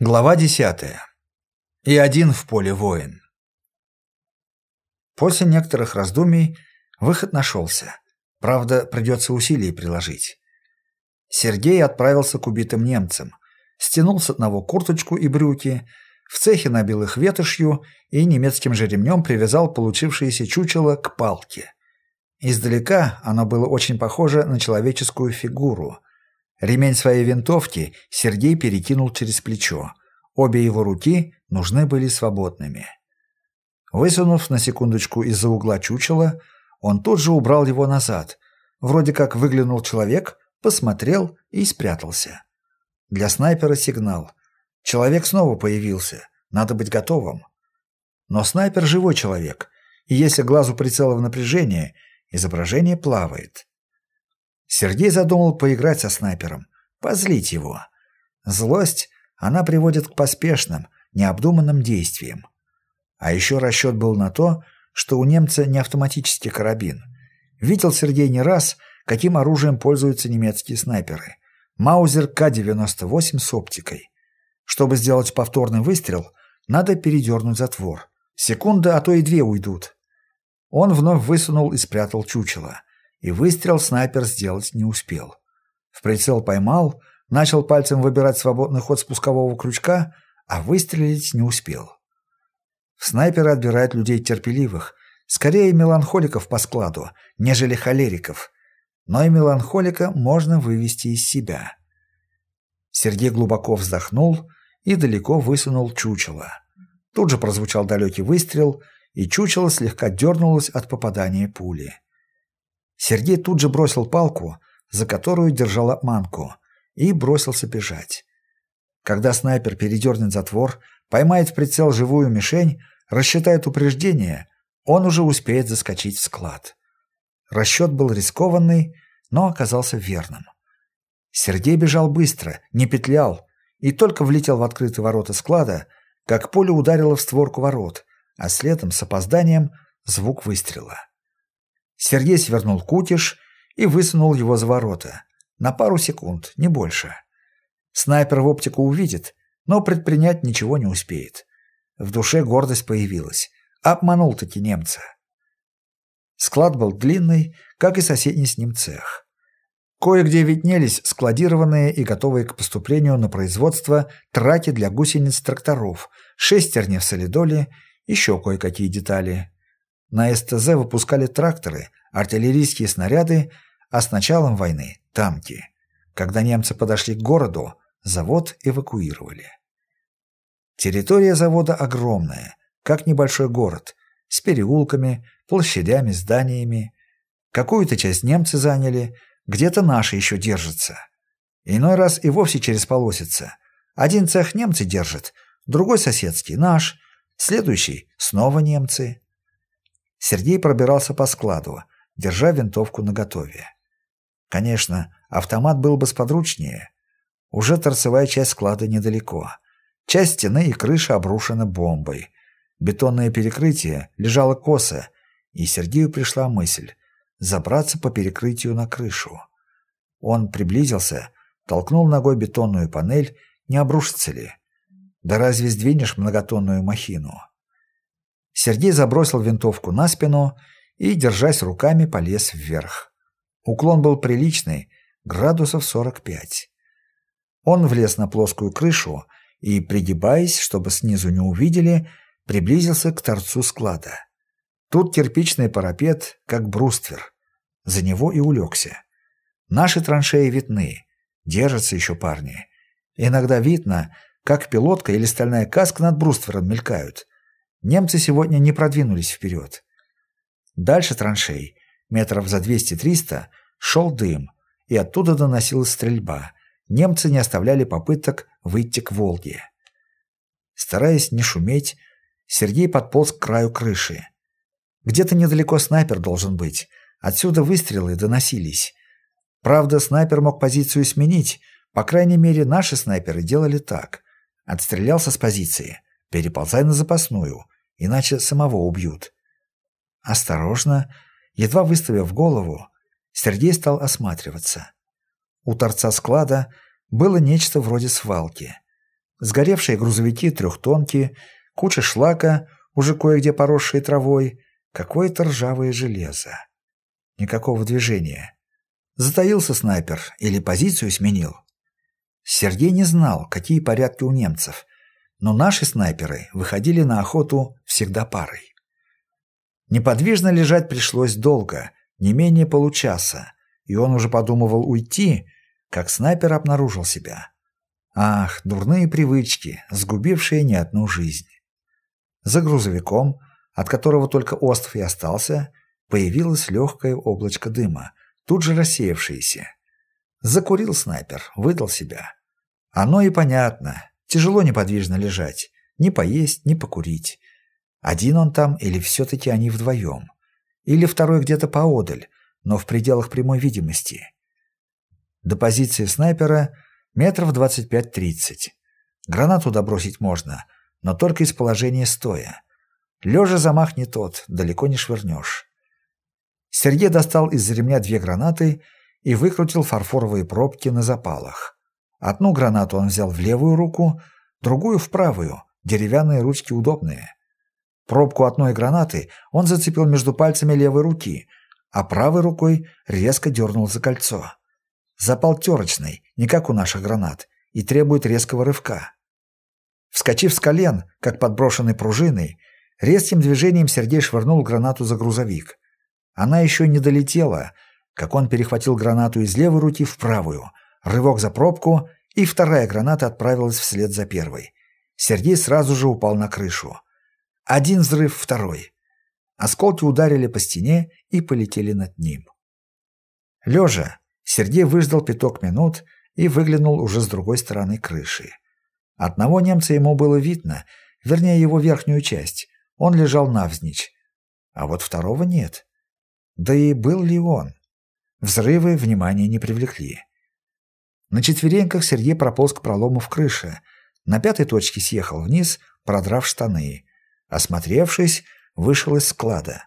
Глава десятая. И один в поле воин. После некоторых раздумий выход нашелся. Правда, придется усилий приложить. Сергей отправился к убитым немцам, стянул с одного курточку и брюки, в цехе набил их ветошью и немецким же ремнем привязал получившееся чучело к палке. Издалека оно было очень похоже на человеческую фигуру, Ремень своей винтовки Сергей перекинул через плечо. Обе его руки нужны были свободными. Высунув на секундочку из-за угла чучела, он тут же убрал его назад. Вроде как выглянул человек, посмотрел и спрятался. Для снайпера сигнал. Человек снова появился. Надо быть готовым. Но снайпер живой человек, и если глазу прицела в напряжение, изображение плавает. Сергей задумал поиграть со снайпером, позлить его. Злость, она приводит к поспешным, необдуманным действиям. А еще расчет был на то, что у немца не автоматический карабин. Видел Сергей не раз, каким оружием пользуются немецкие снайперы. Маузер К-98 с оптикой. Чтобы сделать повторный выстрел, надо передернуть затвор. Секунда, а то и две уйдут. Он вновь высунул и спрятал чучело и выстрел снайпер сделать не успел. В прицел поймал, начал пальцем выбирать свободный ход спускового крючка, а выстрелить не успел. Снайперы отбирают людей терпеливых, скорее меланхоликов по складу, нежели холериков. Но и меланхолика можно вывести из себя. Сергей глубоко вздохнул и далеко высунул чучело. Тут же прозвучал далекий выстрел, и чучело слегка дернулось от попадания пули. Сергей тут же бросил палку, за которую держал обманку, и бросился бежать. Когда снайпер передернет затвор, поймает в прицел живую мишень, рассчитает упреждение, он уже успеет заскочить в склад. Расчет был рискованный, но оказался верным. Сергей бежал быстро, не петлял, и только влетел в открытые ворота склада, как пуля ударила в створку ворот, а следом с опозданием звук выстрела. Сергей свернул кутиш и высунул его за ворота. На пару секунд, не больше. Снайпер в оптику увидит, но предпринять ничего не успеет. В душе гордость появилась. Обманул-таки немца. Склад был длинный, как и соседний с ним цех. Кое-где виднелись складированные и готовые к поступлению на производство траки для гусениц тракторов, шестерни в солидоле, еще кое-какие детали. На СТЗ выпускали тракторы, артиллерийские снаряды, а с началом войны – танки. Когда немцы подошли к городу, завод эвакуировали. Территория завода огромная, как небольшой город, с переулками, площадями, зданиями. Какую-то часть немцы заняли, где-то наши еще держатся. Иной раз и вовсе через полосица. Один цех немцы держат, другой соседский – наш, следующий – снова немцы. Сергей пробирался по складу, держа винтовку наготове. Конечно, автомат был бы сподручнее. Уже торцевая часть склада недалеко. Часть стены и крыши обрушена бомбой. Бетонное перекрытие лежало косо, и Сергею пришла мысль забраться по перекрытию на крышу. Он приблизился, толкнул ногой бетонную панель, не обрушится ли. Да разве сдвинешь многотонную махину? Сергей забросил винтовку на спину и, держась руками, полез вверх. Уклон был приличный, градусов 45. Он влез на плоскую крышу и, пригибаясь, чтобы снизу не увидели, приблизился к торцу склада. Тут кирпичный парапет, как бруствер. За него и улегся. Наши траншеи видны, держатся еще парни. Иногда видно, как пилотка или стальная каска над бруствером мелькают. Немцы сегодня не продвинулись вперед. Дальше траншей, метров за 200-300, шел дым, и оттуда доносилась стрельба. Немцы не оставляли попыток выйти к Волге. Стараясь не шуметь, Сергей подполз к краю крыши. Где-то недалеко снайпер должен быть. Отсюда выстрелы доносились. Правда, снайпер мог позицию сменить. По крайней мере, наши снайперы делали так. Отстрелялся с позиции. Переползай на запасную иначе самого убьют. Осторожно, едва выставив голову, Сергей стал осматриваться. У торца склада было нечто вроде свалки. Сгоревшие грузовики трехтонки, куча шлака, уже кое-где поросшие травой, какое-то ржавое железо. Никакого движения. Затаился снайпер или позицию сменил. Сергей не знал, какие порядки у немцев, но наши снайперы выходили на охоту всегда парой. Неподвижно лежать пришлось долго, не менее получаса, и он уже подумывал уйти, как снайпер обнаружил себя. Ах, дурные привычки, сгубившие не одну жизнь. За грузовиком, от которого только остров и остался, появилось легкое облачко дыма, тут же рассеявшееся. Закурил снайпер, выдал себя. Оно и понятно, тяжело неподвижно лежать, ни поесть, ни покурить. Один он там или все-таки они вдвоем? Или второй где-то поодаль, но в пределах прямой видимости? До позиции снайпера метров 25-30. Гранату добросить можно, но только из положения стоя. Лежа замах не тот, далеко не швырнешь. Сергей достал из ремня две гранаты и выкрутил фарфоровые пробки на запалах. Одну гранату он взял в левую руку, другую в правую, деревянные ручки удобные. Пробку одной гранаты он зацепил между пальцами левой руки, а правой рукой резко дернул за кольцо. Запал терочный, не как у наших гранат, и требует резкого рывка. Вскочив с колен, как подброшенной пружиной, резким движением Сергей швырнул гранату за грузовик. Она еще не долетела, как он перехватил гранату из левой руки в правую, рывок за пробку, и вторая граната отправилась вслед за первой. Сергей сразу же упал на крышу. Один взрыв, второй. Осколки ударили по стене и полетели над ним. Лежа, Сергей выждал пяток минут и выглянул уже с другой стороны крыши. Одного немца ему было видно, вернее его верхнюю часть. Он лежал навзничь. А вот второго нет. Да и был ли он? Взрывы внимания не привлекли. На четвереньках Сергей прополз к пролому в крыше. На пятой точке съехал вниз, продрав штаны. Осмотревшись, вышел из склада.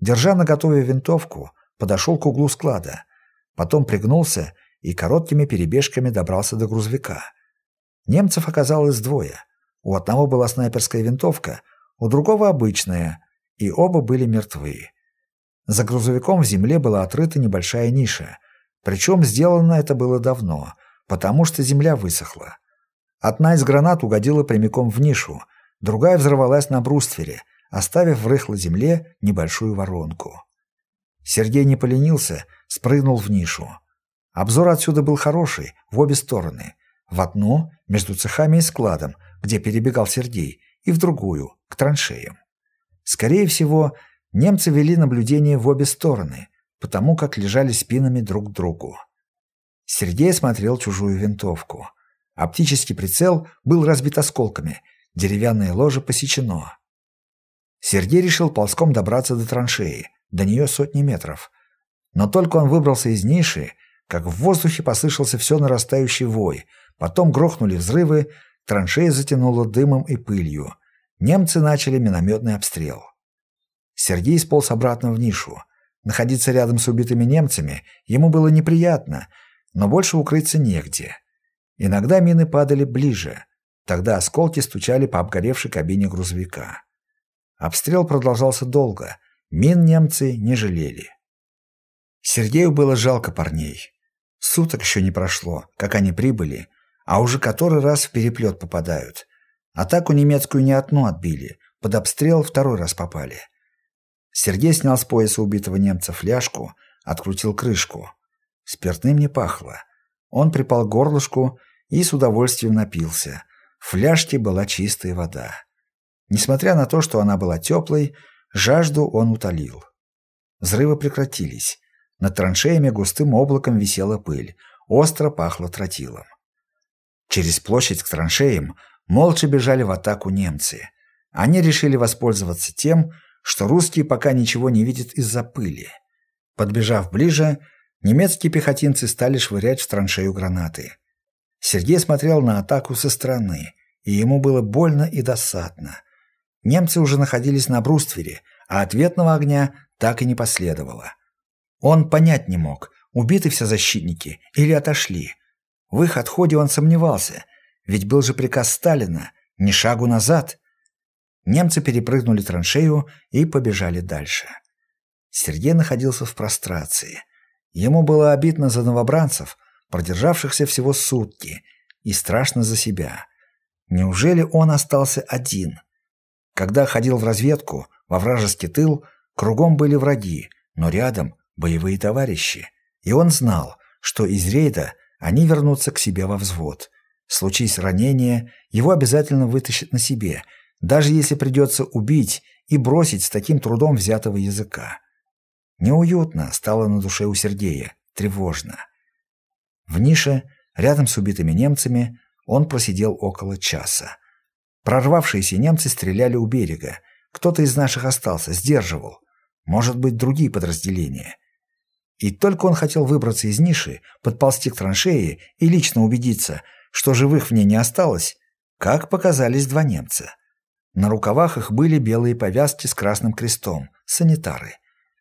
Держа на готове винтовку, подошел к углу склада. Потом пригнулся и короткими перебежками добрался до грузовика. Немцев оказалось двое. У одного была снайперская винтовка, у другого обычная, и оба были мертвы. За грузовиком в земле была отрыта небольшая ниша. Причем сделано это было давно, потому что земля высохла. Одна из гранат угодила прямиком в нишу, Другая взорвалась на бруствере, оставив в рыхлой земле небольшую воронку. Сергей не поленился, спрыгнул в нишу. Обзор отсюда был хороший, в обе стороны. В одну, между цехами и складом, где перебегал Сергей, и в другую, к траншеям. Скорее всего, немцы вели наблюдение в обе стороны, потому как лежали спинами друг к другу. Сергей смотрел чужую винтовку. Оптический прицел был разбит осколками, Деревянное ложе посечено. Сергей решил ползком добраться до траншеи, до нее сотни метров. Но только он выбрался из ниши, как в воздухе послышался все нарастающий вой, потом грохнули взрывы, траншея затянула дымом и пылью. Немцы начали минометный обстрел. Сергей сполз обратно в нишу. Находиться рядом с убитыми немцами ему было неприятно, но больше укрыться негде. Иногда мины падали ближе, Тогда осколки стучали по обгоревшей кабине грузовика. Обстрел продолжался долго. Мин немцы не жалели. Сергею было жалко парней. Суток еще не прошло, как они прибыли, а уже который раз в переплет попадают. Атаку немецкую не одну отбили, под обстрел второй раз попали. Сергей снял с пояса убитого немца фляжку, открутил крышку. Спиртным не пахло. Он припал к горлышку и с удовольствием напился, в фляжке была чистая вода. Несмотря на то, что она была теплой, жажду он утолил. Взрывы прекратились. Над траншеями густым облаком висела пыль, остро пахло тротилом. Через площадь к траншеям молча бежали в атаку немцы. Они решили воспользоваться тем, что русские пока ничего не видят из-за пыли. Подбежав ближе, немецкие пехотинцы стали швырять в траншею гранаты. Сергей смотрел на атаку со стороны, и ему было больно и досадно. Немцы уже находились на бруствере, а ответного огня так и не последовало. Он понять не мог, убиты все защитники или отошли. В их отходе он сомневался, Ведь был же приказ Сталина «ни шагу назад». Немцы перепрыгнули траншею и побежали дальше. Сергей находился в прострации. Ему было обидно за новобранцев, продержавшихся всего сутки, и страшно за себя. Неужели он остался один? Когда ходил в разведку, во вражеский тыл, кругом были враги, но рядом боевые товарищи. И он знал, что из рейда они вернутся к себе во взвод. Случись ранение, его обязательно вытащат на себе, даже если придется убить и бросить с таким трудом взятого языка. Неуютно стало на душе у Сергея, тревожно. В нише, рядом с убитыми немцами, он просидел около часа. Прорвавшиеся немцы стреляли у берега. Кто-то из наших остался, сдерживал. Может быть, другие подразделения. И только он хотел выбраться из ниши, подползти к траншее и лично убедиться, что живых в ней не осталось, как показались два немца. На рукавах их были белые повязки с красным крестом, санитары.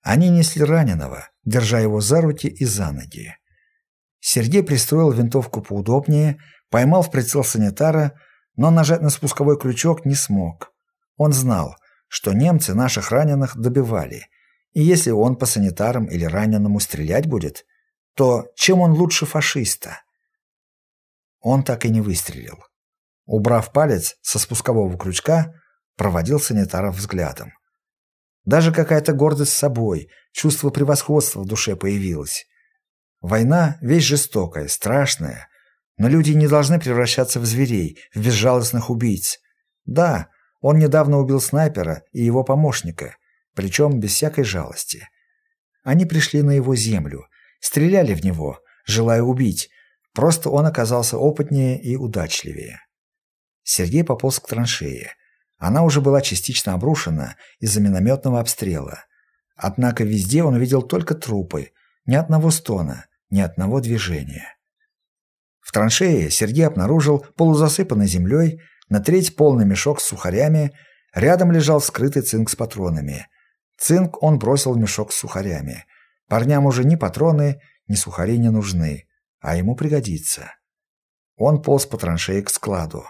Они несли раненого, держа его за руки и за ноги. Сергей пристроил винтовку поудобнее, поймал в прицел санитара, но нажать на спусковой крючок не смог. Он знал, что немцы наших раненых добивали, и если он по санитарам или раненому стрелять будет, то чем он лучше фашиста? Он так и не выстрелил. Убрав палец со спускового крючка, проводил санитаров взглядом. Даже какая-то гордость собой, чувство превосходства в душе появилось. Война – вещь жестокая, страшная, но люди не должны превращаться в зверей, в безжалостных убийц. Да, он недавно убил снайпера и его помощника, причем без всякой жалости. Они пришли на его землю, стреляли в него, желая убить, просто он оказался опытнее и удачливее. Сергей пополз к траншее. Она уже была частично обрушена из-за минометного обстрела. Однако везде он видел только трупы, ни одного стона, ни одного движения. В траншее Сергей обнаружил полузасыпанной землей на треть полный мешок с сухарями, рядом лежал скрытый цинк с патронами. Цинк он бросил в мешок с сухарями. Парням уже ни патроны, ни сухари не нужны, а ему пригодится. Он полз по траншее к складу.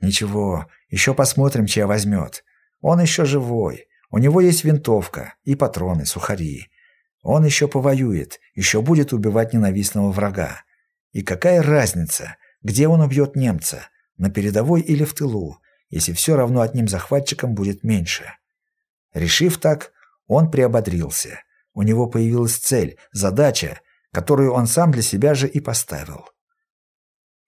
Ничего, еще посмотрим, чья возьмет. Он еще живой. У него есть винтовка и патроны, сухари. Он еще повоюет, еще будет убивать ненавистного врага. И какая разница, где он убьет немца, на передовой или в тылу, если все равно одним захватчиком будет меньше. Решив так, он приободрился. У него появилась цель, задача, которую он сам для себя же и поставил.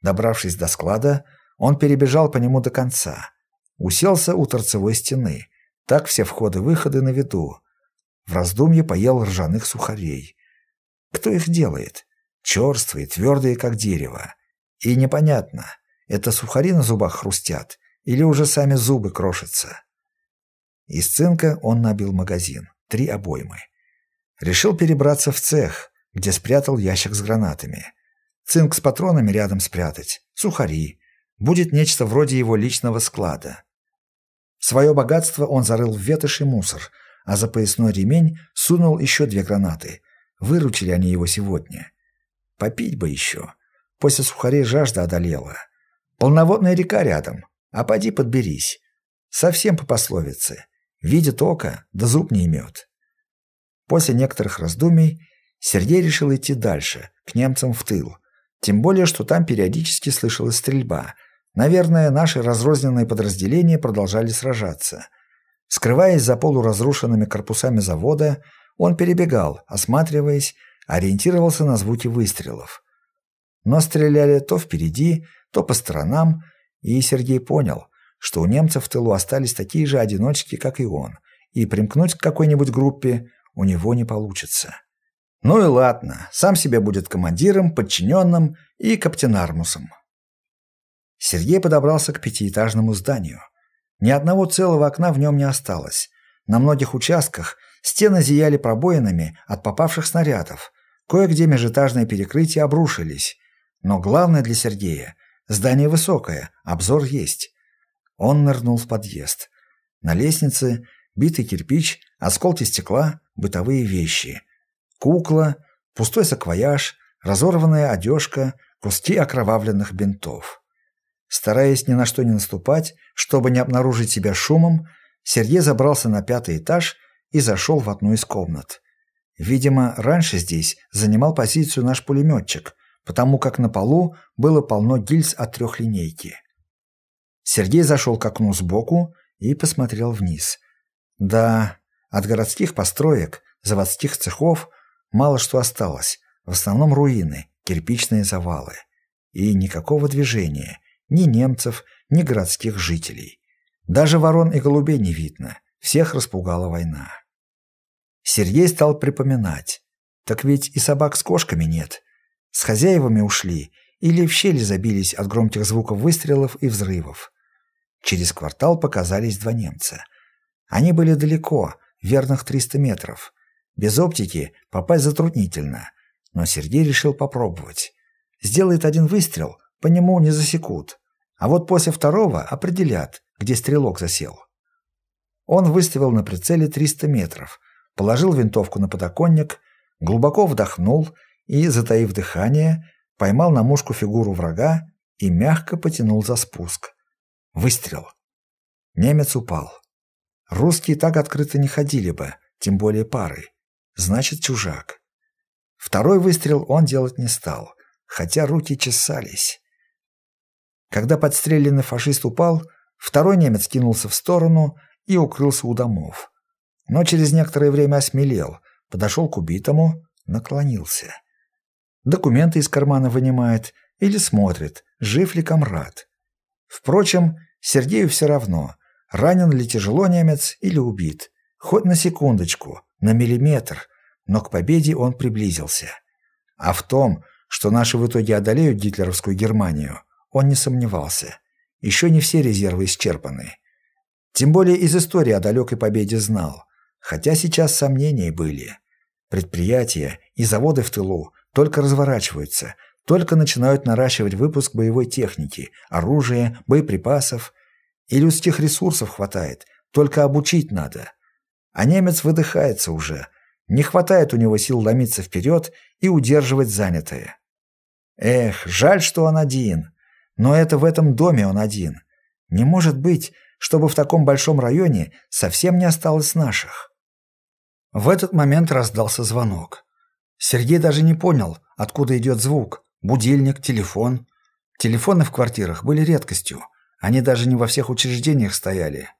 Добравшись до склада, он перебежал по нему до конца. Уселся у торцевой стены. Так все входы-выходы на виду. В раздумье поел ржаных сухарей. Кто их делает? Черствые, твердые, как дерево. И непонятно, это сухари на зубах хрустят или уже сами зубы крошатся. Из цинка он набил магазин. Три обоймы. Решил перебраться в цех, где спрятал ящик с гранатами. Цинк с патронами рядом спрятать. Сухари будет нечто вроде его личного склада. Свое богатство он зарыл в ветошь и мусор, а за поясной ремень сунул еще две гранаты. Выручили они его сегодня. Попить бы еще. После сухарей жажда одолела. Полноводная река рядом, а поди подберись. Совсем по пословице. Видит око, да зуб не имет. После некоторых раздумий Сергей решил идти дальше, к немцам в тыл. Тем более, что там периодически слышалась стрельба – Наверное, наши разрозненные подразделения продолжали сражаться. Скрываясь за полуразрушенными корпусами завода, он перебегал, осматриваясь, ориентировался на звуки выстрелов. Но стреляли то впереди, то по сторонам, и Сергей понял, что у немцев в тылу остались такие же одиночки, как и он, и примкнуть к какой-нибудь группе у него не получится. Ну и ладно, сам себе будет командиром, подчиненным и каптенармусом. Сергей подобрался к пятиэтажному зданию. Ни одного целого окна в нем не осталось. На многих участках стены зияли пробоинами от попавших снарядов. Кое-где межэтажные перекрытия обрушились. Но главное для Сергея – здание высокое, обзор есть. Он нырнул в подъезд. На лестнице битый кирпич, осколки стекла, бытовые вещи. Кукла, пустой саквояж, разорванная одежка, куски окровавленных бинтов. Стараясь ни на что не наступать, чтобы не обнаружить себя шумом, Сергей забрался на пятый этаж и зашел в одну из комнат. Видимо, раньше здесь занимал позицию наш пулеметчик, потому как на полу было полно гильз от трехлинейки. Сергей зашел к окну сбоку и посмотрел вниз. Да, от городских построек, заводских цехов мало что осталось, в основном руины, кирпичные завалы. И никакого движения, ни немцев, ни городских жителей. Даже ворон и голубей не видно, всех распугала война. Сергей стал припоминать. Так ведь и собак с кошками нет. С хозяевами ушли или в щели забились от громких звуков выстрелов и взрывов. Через квартал показались два немца. Они были далеко, верных 300 метров. Без оптики попасть затруднительно, но Сергей решил попробовать. Сделает один выстрел, по нему не засекут. А вот после второго определят, где стрелок засел. Он выставил на прицеле 300 метров, положил винтовку на подоконник, глубоко вдохнул и, затаив дыхание, поймал на мушку фигуру врага и мягко потянул за спуск. Выстрел. Немец упал. Русские так открыто не ходили бы, тем более парой. Значит, чужак. Второй выстрел он делать не стал, хотя руки чесались. Когда подстреленный фашист упал, второй немец кинулся в сторону и укрылся у домов. Но через некоторое время осмелел, подошел к убитому, наклонился. Документы из кармана вынимает или смотрит, жив ли комрад. Впрочем, Сергею все равно, ранен ли тяжело немец или убит. Хоть на секундочку, на миллиметр, но к победе он приблизился. А в том, что наши в итоге одолеют гитлеровскую Германию, он не сомневался. Еще не все резервы исчерпаны. Тем более из истории о далекой победе знал. Хотя сейчас сомнения были. Предприятия и заводы в тылу только разворачиваются, только начинают наращивать выпуск боевой техники, оружия, боеприпасов. И людских ресурсов хватает, только обучить надо. А немец выдыхается уже. Не хватает у него сил ломиться вперед и удерживать занятое. Эх, жаль, что он один. Но это в этом доме он один. Не может быть, чтобы в таком большом районе совсем не осталось наших. В этот момент раздался звонок. Сергей даже не понял, откуда идет звук. Будильник, телефон. Телефоны в квартирах были редкостью. Они даже не во всех учреждениях стояли.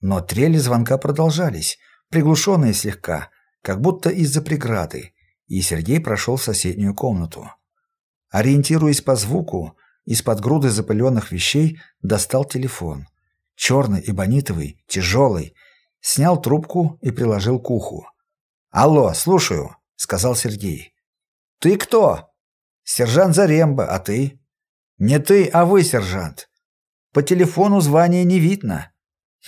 Но трели звонка продолжались, приглушенные слегка, как будто из-за преграды, и Сергей прошел в соседнюю комнату. Ориентируясь по звуку, из-под груды запыленных вещей достал телефон. Черный, эбонитовый, тяжелый. Снял трубку и приложил к уху. «Алло, слушаю», — сказал Сергей. «Ты кто?» «Сержант Заремба, а ты?» «Не ты, а вы, сержант. По телефону звания не видно».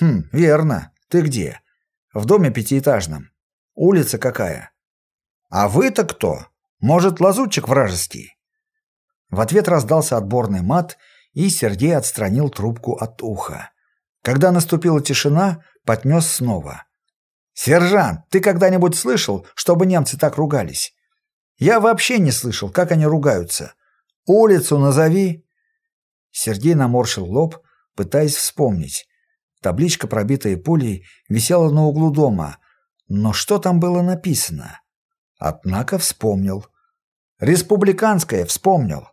«Хм, верно. Ты где?» «В доме пятиэтажном. Улица какая?» «А вы-то кто? Может, лазутчик вражеский?» В ответ раздался отборный мат, и Сергей отстранил трубку от уха. Когда наступила тишина, поднес снова. «Сержант, ты когда-нибудь слышал, чтобы немцы так ругались?» «Я вообще не слышал, как они ругаются. Улицу назови». Сергей наморщил лоб, пытаясь вспомнить. Табличка, пробитая пулей, висела на углу дома. Но что там было написано? Однако вспомнил. «Республиканская» вспомнил.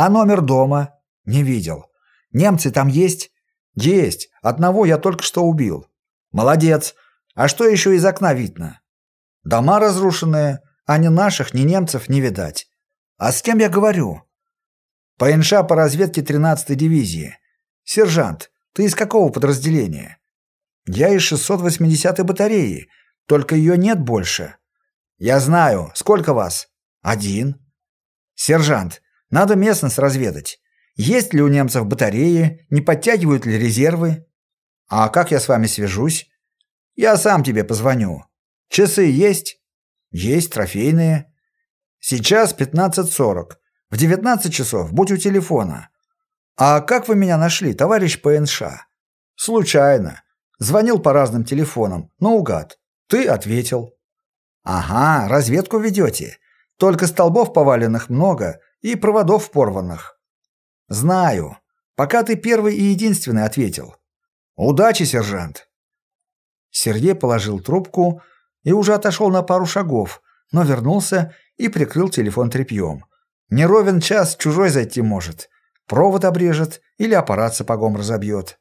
А номер дома? Не видел. Немцы там есть? Есть. Одного я только что убил. Молодец. А что еще из окна видно? Дома разрушенные, а ни наших, ни немцев не видать. А с кем я говорю? ПНШ по разведке 13-й дивизии. Сержант, ты из какого подразделения? Я из 680-й батареи, только ее нет больше. Я знаю. Сколько вас? Один. Сержант, надо местность разведать. Есть ли у немцев батареи, не подтягивают ли резервы? А как я с вами свяжусь? Я сам тебе позвоню. Часы есть? Есть, трофейные. Сейчас 15.40. В 19 часов будь у телефона. А как вы меня нашли, товарищ ПНШ? Случайно. Звонил по разным телефонам, наугад. Ты ответил. Ага, разведку ведете. Только столбов поваленных много, и проводов порванных. Знаю. Пока ты первый и единственный ответил. Удачи, сержант. Сергей положил трубку и уже отошел на пару шагов, но вернулся и прикрыл телефон тряпьем. Не ровен час чужой зайти может. Провод обрежет или аппарат сапогом разобьет.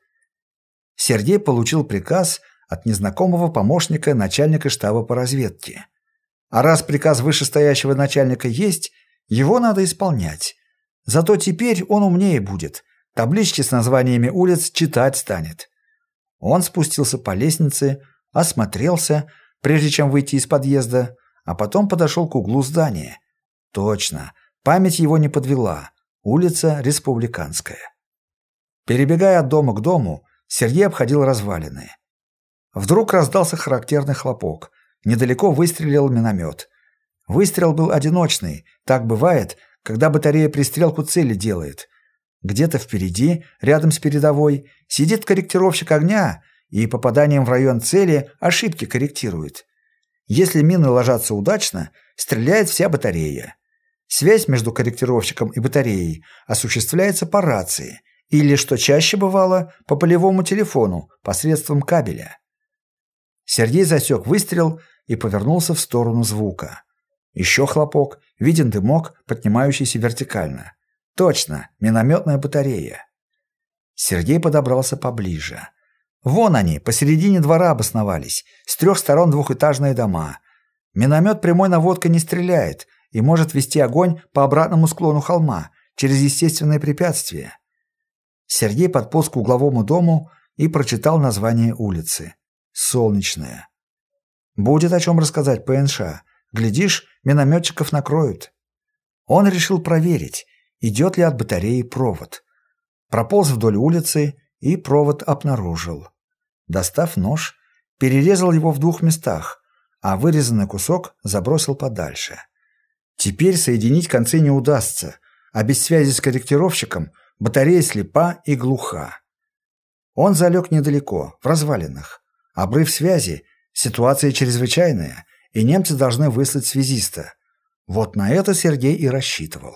Сергей получил приказ от незнакомого помощника начальника штаба по разведке. А раз приказ вышестоящего начальника есть, его надо исполнять. Зато теперь он умнее будет. Таблички с названиями улиц читать станет. Он спустился по лестнице, осмотрелся, прежде чем выйти из подъезда, а потом подошел к углу здания. Точно, память его не подвела. Улица Республиканская. Перебегая от дома к дому, Сергей обходил развалины. Вдруг раздался характерный хлопок. Недалеко выстрелил миномет. Выстрел был одиночный. Так бывает, когда батарея пристрелку цели делает. Где-то впереди, рядом с передовой, сидит корректировщик огня и попаданием в район цели ошибки корректирует. Если мины ложатся удачно, стреляет вся батарея. Связь между корректировщиком и батареей осуществляется по рации или, что чаще бывало, по полевому телефону посредством кабеля. Сергей засек выстрел и повернулся в сторону звука. Еще хлопок, виден дымок, поднимающийся вертикально. Точно, минометная батарея. Сергей подобрался поближе. Вон они, посередине двора обосновались, с трех сторон двухэтажные дома. Миномет прямой наводкой не стреляет и может вести огонь по обратному склону холма, через естественные препятствия. Сергей подполз к угловому дому и прочитал название улицы. Солнечная. Будет о чем рассказать ПНШ. Глядишь, минометчиков накроют. Он решил проверить, идет ли от батареи провод. Прополз вдоль улицы и провод обнаружил. Достав нож, перерезал его в двух местах, а вырезанный кусок забросил подальше. Теперь соединить концы не удастся, а без связи с корректировщиком батарея слепа и глуха. Он залег недалеко, в развалинах. Обрыв связи – ситуация чрезвычайная, и немцы должны выслать связиста. Вот на это Сергей и рассчитывал.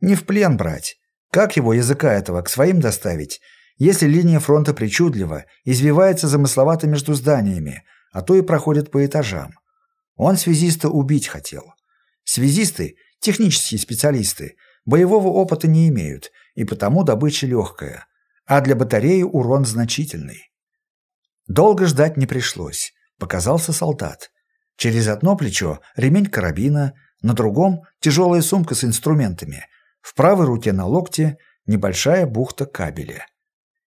Не в плен брать. Как его языка этого к своим доставить, если линия фронта причудлива, извивается замысловато между зданиями, а то и проходит по этажам? Он связиста убить хотел. Связисты, технические специалисты, боевого опыта не имеют, и потому добыча легкая, а для батареи урон значительный. Долго ждать не пришлось. Показался солдат. Через одно плечо ремень карабина, на другом тяжелая сумка с инструментами. В правой руке на локте небольшая бухта кабеля.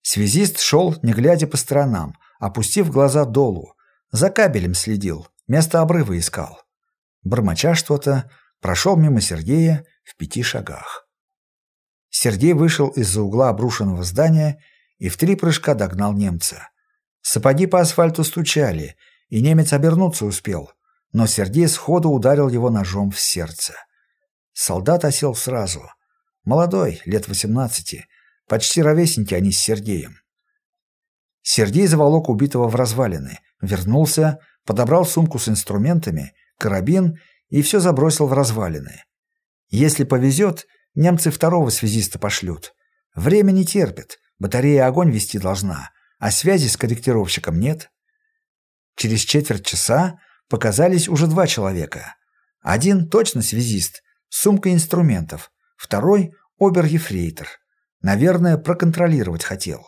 Связист шел, не глядя по сторонам, опустив глаза долу. За кабелем следил, место обрыва искал. Бормоча что-то, прошел мимо Сергея в пяти шагах. Сергей вышел из-за угла обрушенного здания и в три прыжка догнал немца. Сапоги по асфальту стучали, и немец обернуться успел, но Сергей сходу ударил его ножом в сердце. Солдат осел сразу. Молодой, лет восемнадцати, почти ровесники они с Сергеем. Сергей заволок убитого в развалины, вернулся, подобрал сумку с инструментами, карабин и все забросил в развалины. Если повезет, немцы второго связиста пошлют. Время не терпит, батарея огонь вести должна, а связи с корректировщиком нет. Через четверть часа показались уже два человека. Один точно связист, с сумкой инструментов, второй — обер-ефрейтор. Наверное, проконтролировать хотел.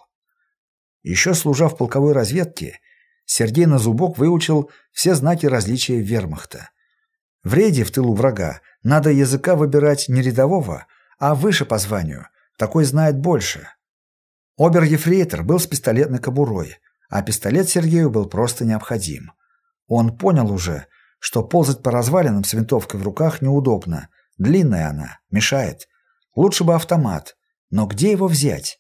Еще служа в полковой разведке, Сергей на зубок выучил все знаки различия вермахта. В рейде в тылу врага надо языка выбирать не рядового, а выше по званию, такой знает больше. Обер-ефрейтор был с пистолетной кобурой, а пистолет Сергею был просто необходим. Он понял уже, что ползать по развалинам с винтовкой в руках неудобно. Длинная она, мешает. Лучше бы автомат. Но где его взять?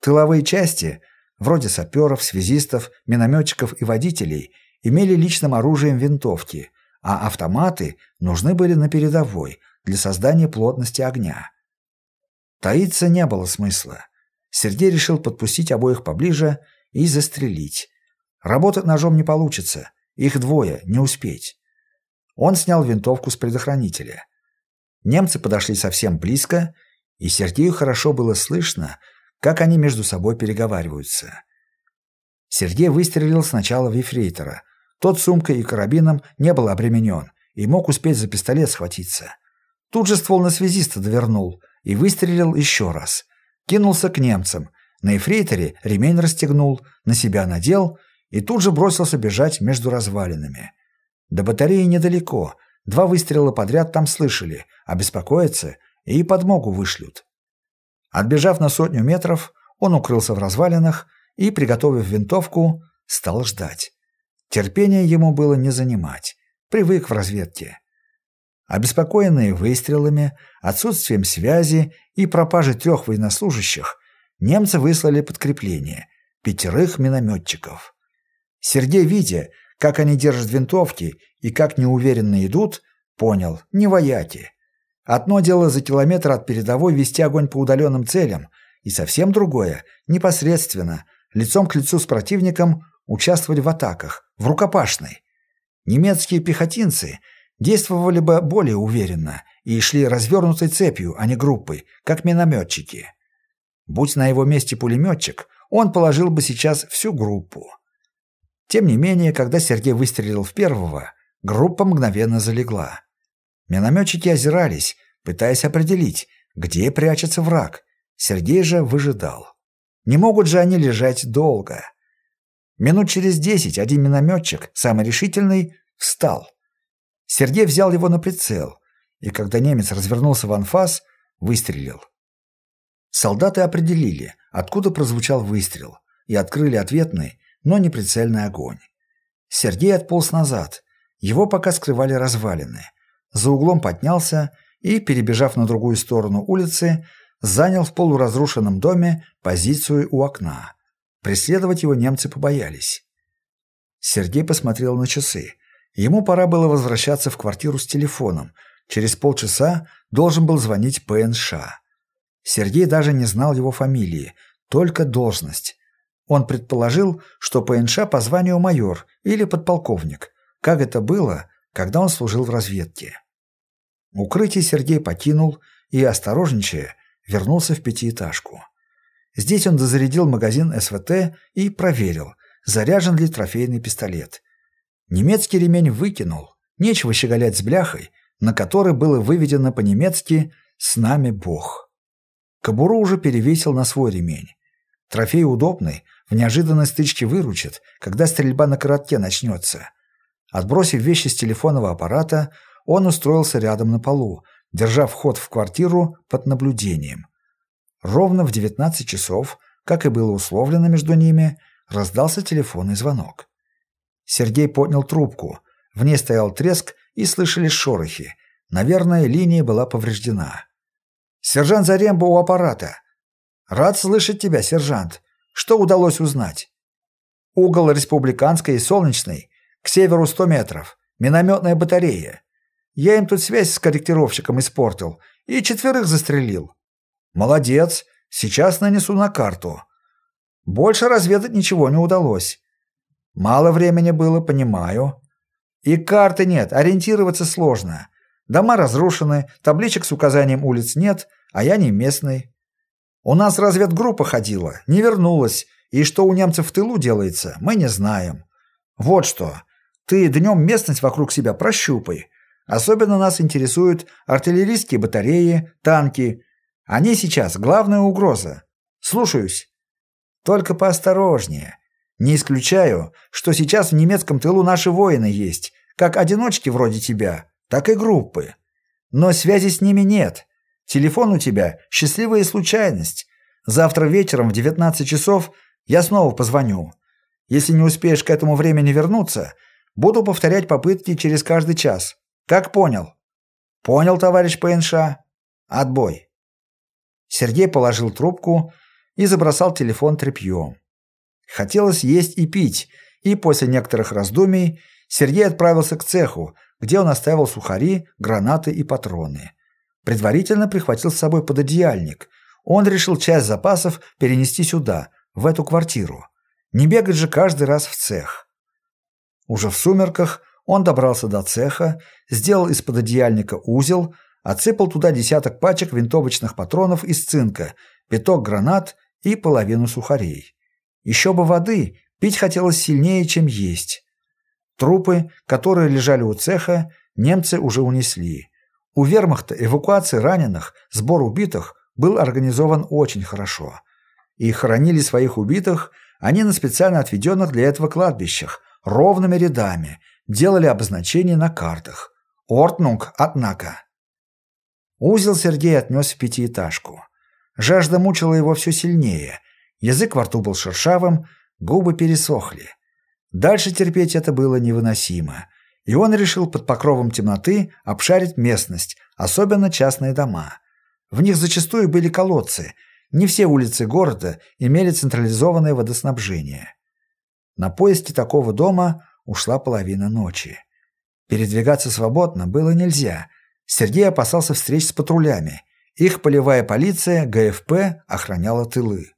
Тыловые части, вроде саперов, связистов, минометчиков и водителей, имели личным оружием винтовки, а автоматы нужны были на передовой для создания плотности огня. Таиться не было смысла. Сергей решил подпустить обоих поближе и застрелить. Работать ножом не получится, их двое, не успеть. Он снял винтовку с предохранителя. Немцы подошли совсем близко, и Сергею хорошо было слышно, как они между собой переговариваются. Сергей выстрелил сначала в ефрейтора. Тот сумкой и карабином не был обременен и мог успеть за пистолет схватиться. Тут же ствол на связиста довернул и выстрелил еще раз. Кинулся к немцам. На ефрейторе ремень расстегнул, на себя надел и тут же бросился бежать между развалинами. До батареи недалеко. Два выстрела подряд там слышали, обеспокоятся и подмогу вышлют. Отбежав на сотню метров, он укрылся в развалинах и, приготовив винтовку, стал ждать. Терпение ему было не занимать. Привык в разведке. Обеспокоенные выстрелами, отсутствием связи и пропажей трех военнослужащих, немцы выслали подкрепление – пятерых минометчиков. Сергей, видя, как они держат винтовки и как неуверенно идут, понял – не вояки. Одно дело за километр от передовой вести огонь по удаленным целям, и совсем другое – непосредственно, лицом к лицу с противником, участвовать в атаках, в рукопашной. Немецкие пехотинцы действовали бы более уверенно и шли развернутой цепью, а не группой, как минометчики. Будь на его месте пулеметчик, он положил бы сейчас всю группу. Тем не менее, когда Сергей выстрелил в первого, группа мгновенно залегла. Минометчики озирались, пытаясь определить, где прячется враг. Сергей же выжидал. Не могут же они лежать долго. Минут через десять один минометчик, самый решительный, встал. Сергей взял его на прицел, и когда немец развернулся в анфас, выстрелил. Солдаты определили, откуда прозвучал выстрел, и открыли ответный, но не прицельный огонь. Сергей отполз назад. Его пока скрывали развалины. За углом поднялся и, перебежав на другую сторону улицы, занял в полуразрушенном доме позицию у окна. Преследовать его немцы побоялись. Сергей посмотрел на часы. Ему пора было возвращаться в квартиру с телефоном. Через полчаса должен был звонить ПНШ. Сергей даже не знал его фамилии, только должность. Он предположил, что ПНШ по званию майор или подполковник, как это было, когда он служил в разведке. Укрытие Сергей покинул и, осторожничая, вернулся в пятиэтажку. Здесь он дозарядил магазин СВТ и проверил, заряжен ли трофейный пистолет. Немецкий ремень выкинул, нечего щеголять с бляхой, на которой было выведено по-немецки «С нами Бог». Кобуру уже перевесил на свой ремень. Трофей удобный, в неожиданной стычке выручит, когда стрельба на коротке начнется. Отбросив вещи с телефонного аппарата, он устроился рядом на полу, держа вход в квартиру под наблюдением. Ровно в 19 часов, как и было условлено между ними, раздался телефонный звонок. Сергей поднял трубку. В ней стоял треск и слышались шорохи. Наверное, линия была повреждена. «Сержант Заремба у аппарата». «Рад слышать тебя, сержант. Что удалось узнать?» «Угол Республиканской и Солнечной. К северу 100 метров. Минометная батарея. Я им тут связь с корректировщиком испортил и четверых застрелил. Молодец, сейчас нанесу на карту. Больше разведать ничего не удалось. Мало времени было, понимаю. И карты нет, ориентироваться сложно. Дома разрушены, табличек с указанием улиц нет, а я не местный. У нас разведгруппа ходила, не вернулась, и что у немцев в тылу делается, мы не знаем. Вот что, ты днем местность вокруг себя прощупай. Особенно нас интересуют артиллерийские батареи, танки, они сейчас главная угроза. Слушаюсь. Только поосторожнее. Не исключаю, что сейчас в немецком тылу наши воины есть, как одиночки вроде тебя, так и группы. Но связи с ними нет. Телефон у тебя – счастливая случайность. Завтра вечером в 19 часов я снова позвоню. Если не успеешь к этому времени вернуться, буду повторять попытки через каждый час. Как понял? Понял, товарищ ПНШ. Отбой. Сергей положил трубку и забросал телефон тряпьем. Хотелось есть и пить, и после некоторых раздумий Сергей отправился к цеху, где он оставил сухари, гранаты и патроны. Предварительно прихватил с собой пододеяльник. Он решил часть запасов перенести сюда, в эту квартиру. Не бегать же каждый раз в цех. Уже в сумерках он добрался до цеха, сделал из пододеяльника узел, Отсыпал туда десяток пачек винтовочных патронов из цинка, пяток гранат и половину сухарей. Еще бы воды, пить хотелось сильнее, чем есть. Трупы, которые лежали у цеха, немцы уже унесли. У вермахта эвакуация раненых, сбор убитых был организован очень хорошо. И хоронили своих убитых они на специально отведенных для этого кладбищах, ровными рядами, делали обозначения на картах. Ортнунг, однако. Узел Сергей отнес в пятиэтажку. Жажда мучила его все сильнее. Язык во рту был шершавым, губы пересохли. Дальше терпеть это было невыносимо. И он решил под покровом темноты обшарить местность, особенно частные дома. В них зачастую были колодцы. Не все улицы города имели централизованное водоснабжение. На поиски такого дома ушла половина ночи. Передвигаться свободно было нельзя. Сергей опасался встреч с патрулями. Их полевая полиция, ГФП, охраняла тылы.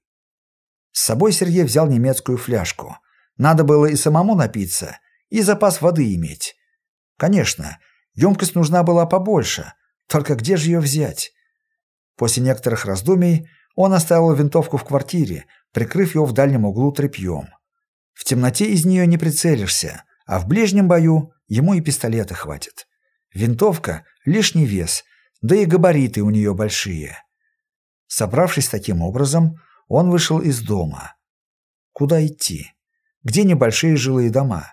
С собой Сергей взял немецкую фляжку. Надо было и самому напиться, и запас воды иметь. Конечно, емкость нужна была побольше, только где же ее взять? После некоторых раздумий он оставил винтовку в квартире, прикрыв ее в дальнем углу тряпьем. В темноте из нее не прицелишься, а в ближнем бою ему и пистолета хватит. Винтовка — лишний вес, да и габариты у нее большие. Собравшись таким образом, он вышел из дома. Куда идти? Где небольшие жилые дома?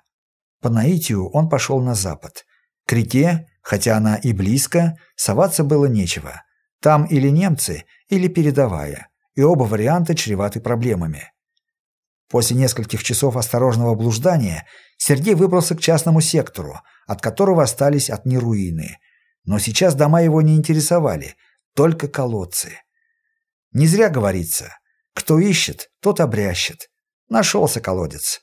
По наитию он пошел на запад. К реке, хотя она и близко, соваться было нечего. Там или немцы, или передовая, и оба варианта чреваты проблемами. После нескольких часов осторожного блуждания Сергей выбрался к частному сектору, от которого остались одни руины. Но сейчас дома его не интересовали, только колодцы. Не зря говорится, кто ищет, тот обрящет. Нашелся колодец.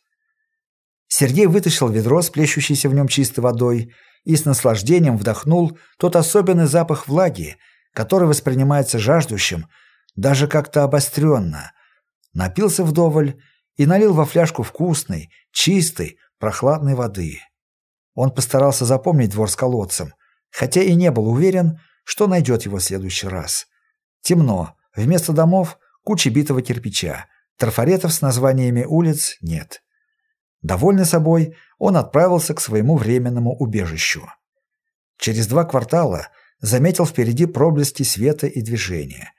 Сергей вытащил ведро с плещущейся в нем чистой водой и с наслаждением вдохнул тот особенный запах влаги, который воспринимается жаждущим, даже как-то обостренно. Напился вдоволь и налил во фляжку вкусной, чистой, прохладной воды. Он постарался запомнить двор с колодцем, хотя и не был уверен, что найдет его в следующий раз. Темно, вместо домов куча битого кирпича, трафаретов с названиями улиц нет. Довольный собой, он отправился к своему временному убежищу. Через два квартала заметил впереди проблески света и движения.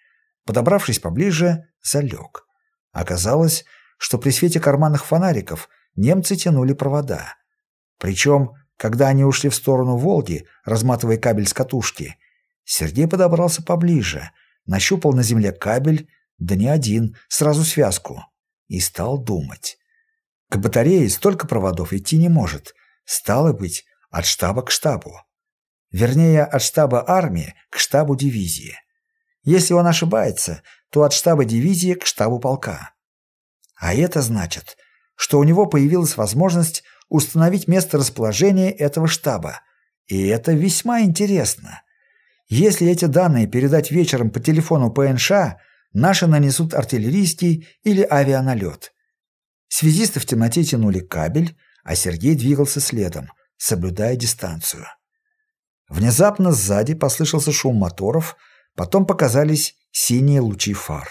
Подобравшись поближе, залег. Оказалось, что при свете карманных фонариков немцы тянули провода. Причем, когда они ушли в сторону Волги, разматывая кабель с катушки, Сергей подобрался поближе, нащупал на земле кабель, да не один, сразу связку, и стал думать. К батарее столько проводов идти не может. Стало быть, от штаба к штабу. Вернее, от штаба армии к штабу дивизии. Если он ошибается, то от штаба дивизии к штабу полка. А это значит, что у него появилась возможность установить место расположения этого штаба. И это весьма интересно. Если эти данные передать вечером по телефону ПНШ, наши нанесут артиллерийский или авианалет. Связисты в темноте тянули кабель, а Сергей двигался следом, соблюдая дистанцию. Внезапно сзади послышался шум моторов, потом показались синие лучи фар.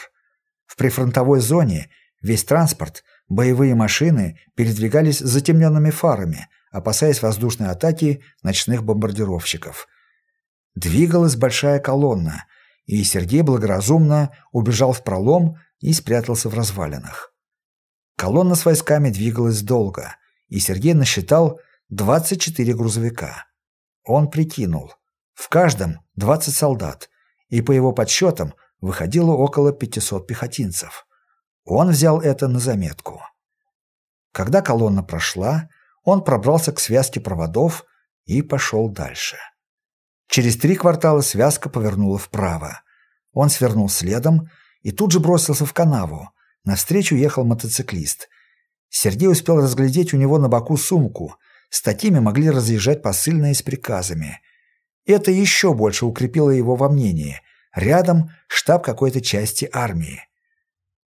В прифронтовой зоне весь транспорт, боевые машины передвигались с затемненными фарами, опасаясь воздушной атаки ночных бомбардировщиков. Двигалась большая колонна, и Сергей благоразумно убежал в пролом и спрятался в развалинах. Колонна с войсками двигалась долго, и Сергей насчитал 24 грузовика. Он прикинул. В каждом 20 солдат, и по его подсчетам выходило около 500 пехотинцев. Он взял это на заметку. Когда колонна прошла, он пробрался к связке проводов и пошел дальше. Через три квартала связка повернула вправо. Он свернул следом и тут же бросился в канаву. Навстречу ехал мотоциклист. Сергей успел разглядеть у него на боку сумку – с такими могли разъезжать посыльные с приказами. Это еще больше укрепило его во мнении. Рядом штаб какой-то части армии.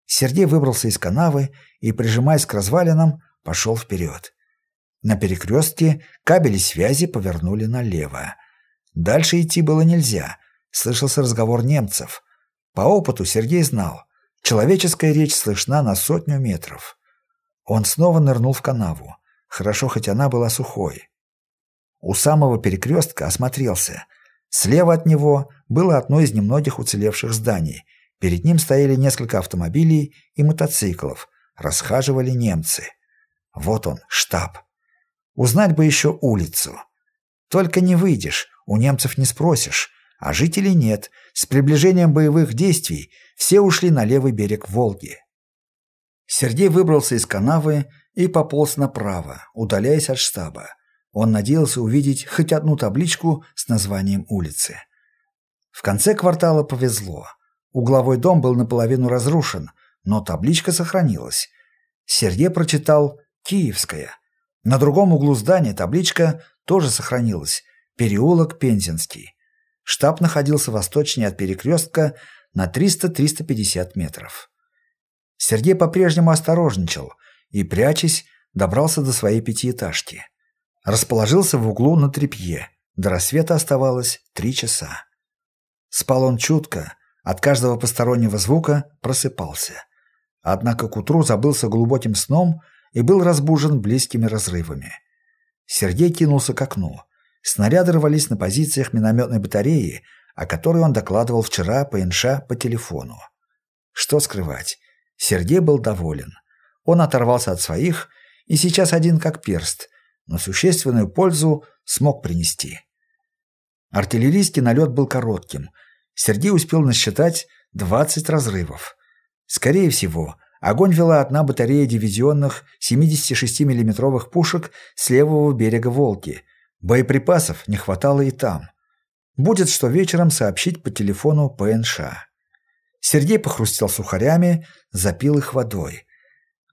Сергей выбрался из канавы и, прижимаясь к развалинам, пошел вперед. На перекрестке кабели связи повернули налево. Дальше идти было нельзя. Слышался разговор немцев. По опыту Сергей знал, Человеческая речь слышна на сотню метров. Он снова нырнул в канаву. Хорошо, хоть она была сухой. У самого перекрестка осмотрелся. Слева от него было одно из немногих уцелевших зданий. Перед ним стояли несколько автомобилей и мотоциклов. Расхаживали немцы. Вот он, штаб. Узнать бы еще улицу. Только не выйдешь, у немцев не спросишь. А жителей нет. С приближением боевых действий все ушли на левый берег Волги. Сергей выбрался из канавы и пополз направо, удаляясь от штаба. Он надеялся увидеть хоть одну табличку с названием улицы. В конце квартала повезло. Угловой дом был наполовину разрушен, но табличка сохранилась. Сергей прочитал «Киевская». На другом углу здания табличка тоже сохранилась «Переулок Пензенский». Штаб находился восточнее от перекрестка на 300-350 метров. Сергей по-прежнему осторожничал и, прячась, добрался до своей пятиэтажки. Расположился в углу на тряпье. До рассвета оставалось три часа. Спал он чутко, от каждого постороннего звука просыпался. Однако к утру забылся глубоким сном и был разбужен близкими разрывами. Сергей кинулся к окну. Снаряды рвались на позициях минометной батареи, о которой он докладывал вчера по НШ по телефону. Что скрывать? Сергей был доволен. Он оторвался от своих и сейчас один как перст, но существенную пользу смог принести. Артиллерийский налет был коротким. Сергей успел насчитать 20 разрывов. Скорее всего, огонь вела одна батарея дивизионных 76 миллиметровых пушек с левого берега Волги. Боеприпасов не хватало и там. Будет что вечером сообщить по телефону ПНШ. Сергей похрустел сухарями, запил их водой.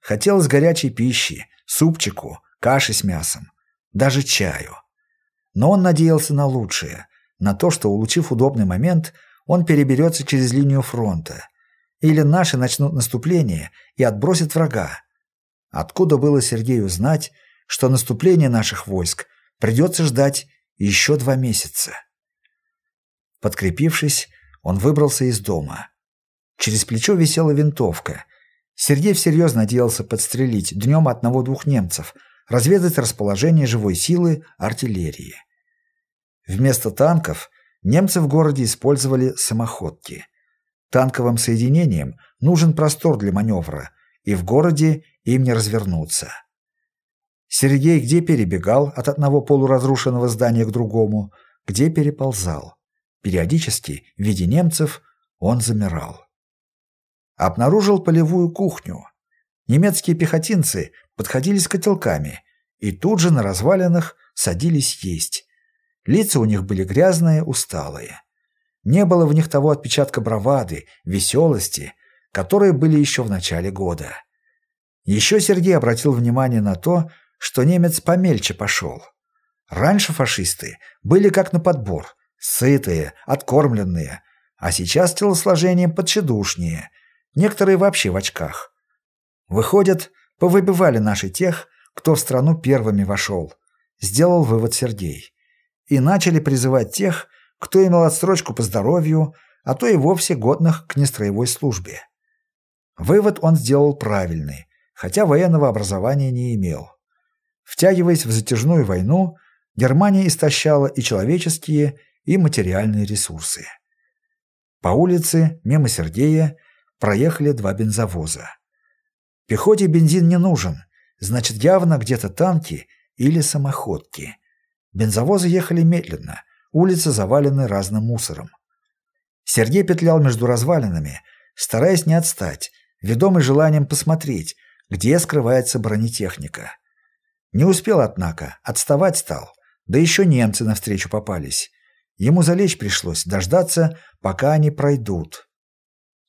Хотелось горячей пищи, супчику, каши с мясом, даже чаю. Но он надеялся на лучшее, на то, что, улучив удобный момент, он переберется через линию фронта. Или наши начнут наступление и отбросят врага. Откуда было Сергею знать, что наступление наших войск придется ждать еще два месяца? Подкрепившись, он выбрался из дома. Через плечо висела винтовка. Сергей всерьез надеялся подстрелить днем одного-двух немцев, разведать расположение живой силы артиллерии. Вместо танков немцы в городе использовали самоходки. Танковым соединениям нужен простор для маневра, и в городе им не развернуться. Сергей где перебегал от одного полуразрушенного здания к другому, где переползал. Периодически, в виде немцев, он замирал. Обнаружил полевую кухню. Немецкие пехотинцы подходили с котелками и тут же на развалинах садились есть. Лица у них были грязные, усталые. Не было в них того отпечатка бравады, веселости, которые были еще в начале года. Еще Сергей обратил внимание на то, что немец помельче пошел. Раньше фашисты были как на подбор, сытые, откормленные, а сейчас телосложением подчедушнее, некоторые вообще в очках. Выходят, повыбивали наши тех, кто в страну первыми вошел, сделал вывод Сергей. И начали призывать тех, кто имел отсрочку по здоровью, а то и вовсе годных к нестроевой службе. Вывод он сделал правильный, хотя военного образования не имел. Втягиваясь в затяжную войну, Германия истощала и человеческие, и материальные ресурсы. По улице, мимо Сергея, проехали два бензовоза. Пехоте бензин не нужен, значит, явно где-то танки или самоходки. Бензовозы ехали медленно, улицы завалены разным мусором. Сергей петлял между развалинами, стараясь не отстать, ведомый желанием посмотреть, где скрывается бронетехника. Не успел, однако, отставать стал, да еще немцы навстречу попались. Ему залечь пришлось, дождаться, пока они пройдут.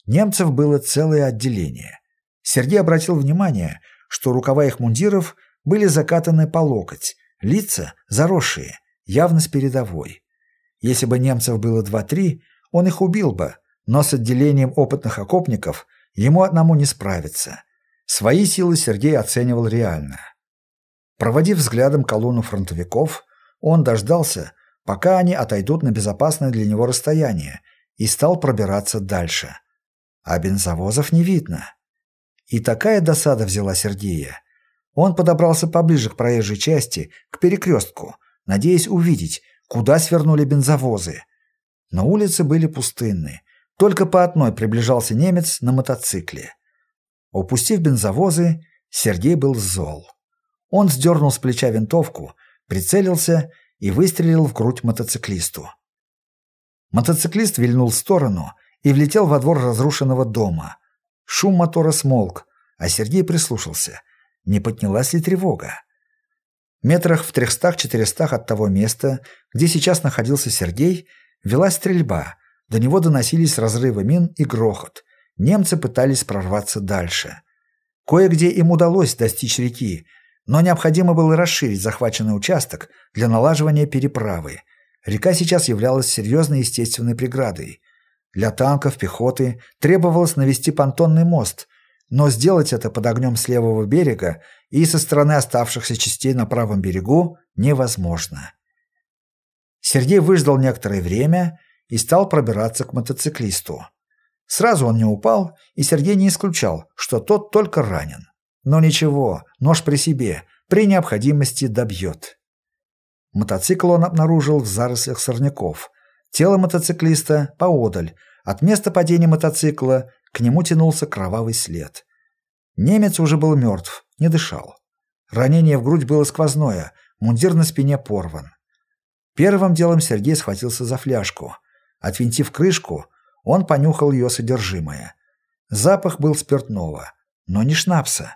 Немцев было целое отделение. Сергей обратил внимание, что рукава их мундиров были закатаны по локоть, лица заросшие, явно с передовой. Если бы немцев было два-три, он их убил бы, но с отделением опытных окопников ему одному не справиться. Свои силы Сергей оценивал реально. Проводив взглядом колонну фронтовиков, он дождался, пока они отойдут на безопасное для него расстояние, и стал пробираться дальше. а бензовозов не видно. И такая досада взяла Сергея. Он подобрался поближе к проезжей части, к перекрестку, надеясь увидеть, куда свернули бензовозы. Но улицы были пустынны. Только по одной приближался немец на мотоцикле. Упустив бензовозы, Сергей был зол. Он сдернул с плеча винтовку, прицелился и выстрелил в грудь мотоциклисту. Мотоциклист вильнул в сторону и влетел во двор разрушенного дома. Шум мотора смолк, а Сергей прислушался. Не поднялась ли тревога? Метрах в трехстах-четырехстах от того места, где сейчас находился Сергей, велась стрельба. До него доносились разрывы мин и грохот. Немцы пытались прорваться дальше. Кое-где им удалось достичь реки, но необходимо было расширить захваченный участок для налаживания переправы. Река сейчас являлась серьезной естественной преградой. Для танков, пехоты требовалось навести понтонный мост, но сделать это под огнем с левого берега и со стороны оставшихся частей на правом берегу невозможно. Сергей выждал некоторое время и стал пробираться к мотоциклисту. Сразу он не упал, и Сергей не исключал, что тот только ранен. Но ничего, нож при себе, при необходимости добьет. Мотоцикл он обнаружил в зарослях сорняков. Тело мотоциклиста поодаль. От места падения мотоцикла к нему тянулся кровавый след. Немец уже был мертв, не дышал. Ранение в грудь было сквозное, мундир на спине порван. Первым делом Сергей схватился за фляжку. Отвинтив крышку, он понюхал ее содержимое. Запах был спиртного, но не шнапса.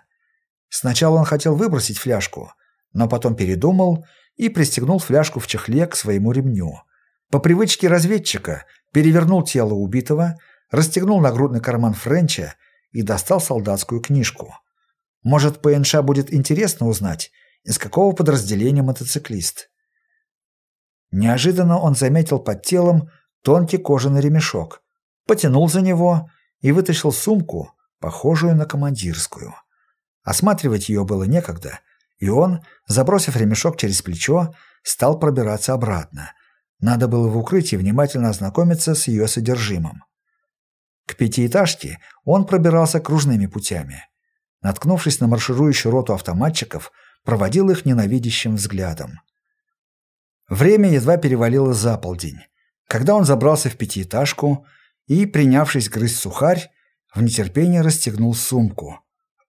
Сначала он хотел выбросить фляжку, но потом передумал и пристегнул фляжку в чехле к своему ремню. По привычке разведчика перевернул тело убитого, расстегнул нагрудный карман Френча и достал солдатскую книжку. Может, ПНШ будет интересно узнать, из какого подразделения мотоциклист. Неожиданно он заметил под телом тонкий кожаный ремешок, потянул за него и вытащил сумку, похожую на командирскую. Осматривать ее было некогда, и он, забросив ремешок через плечо, стал пробираться обратно. Надо было в укрытии внимательно ознакомиться с ее содержимым. К пятиэтажке он пробирался кружными путями. Наткнувшись на марширующую роту автоматчиков, проводил их ненавидящим взглядом. Время едва перевалило за полдень. Когда он забрался в пятиэтажку и, принявшись грызть сухарь, в нетерпении расстегнул сумку –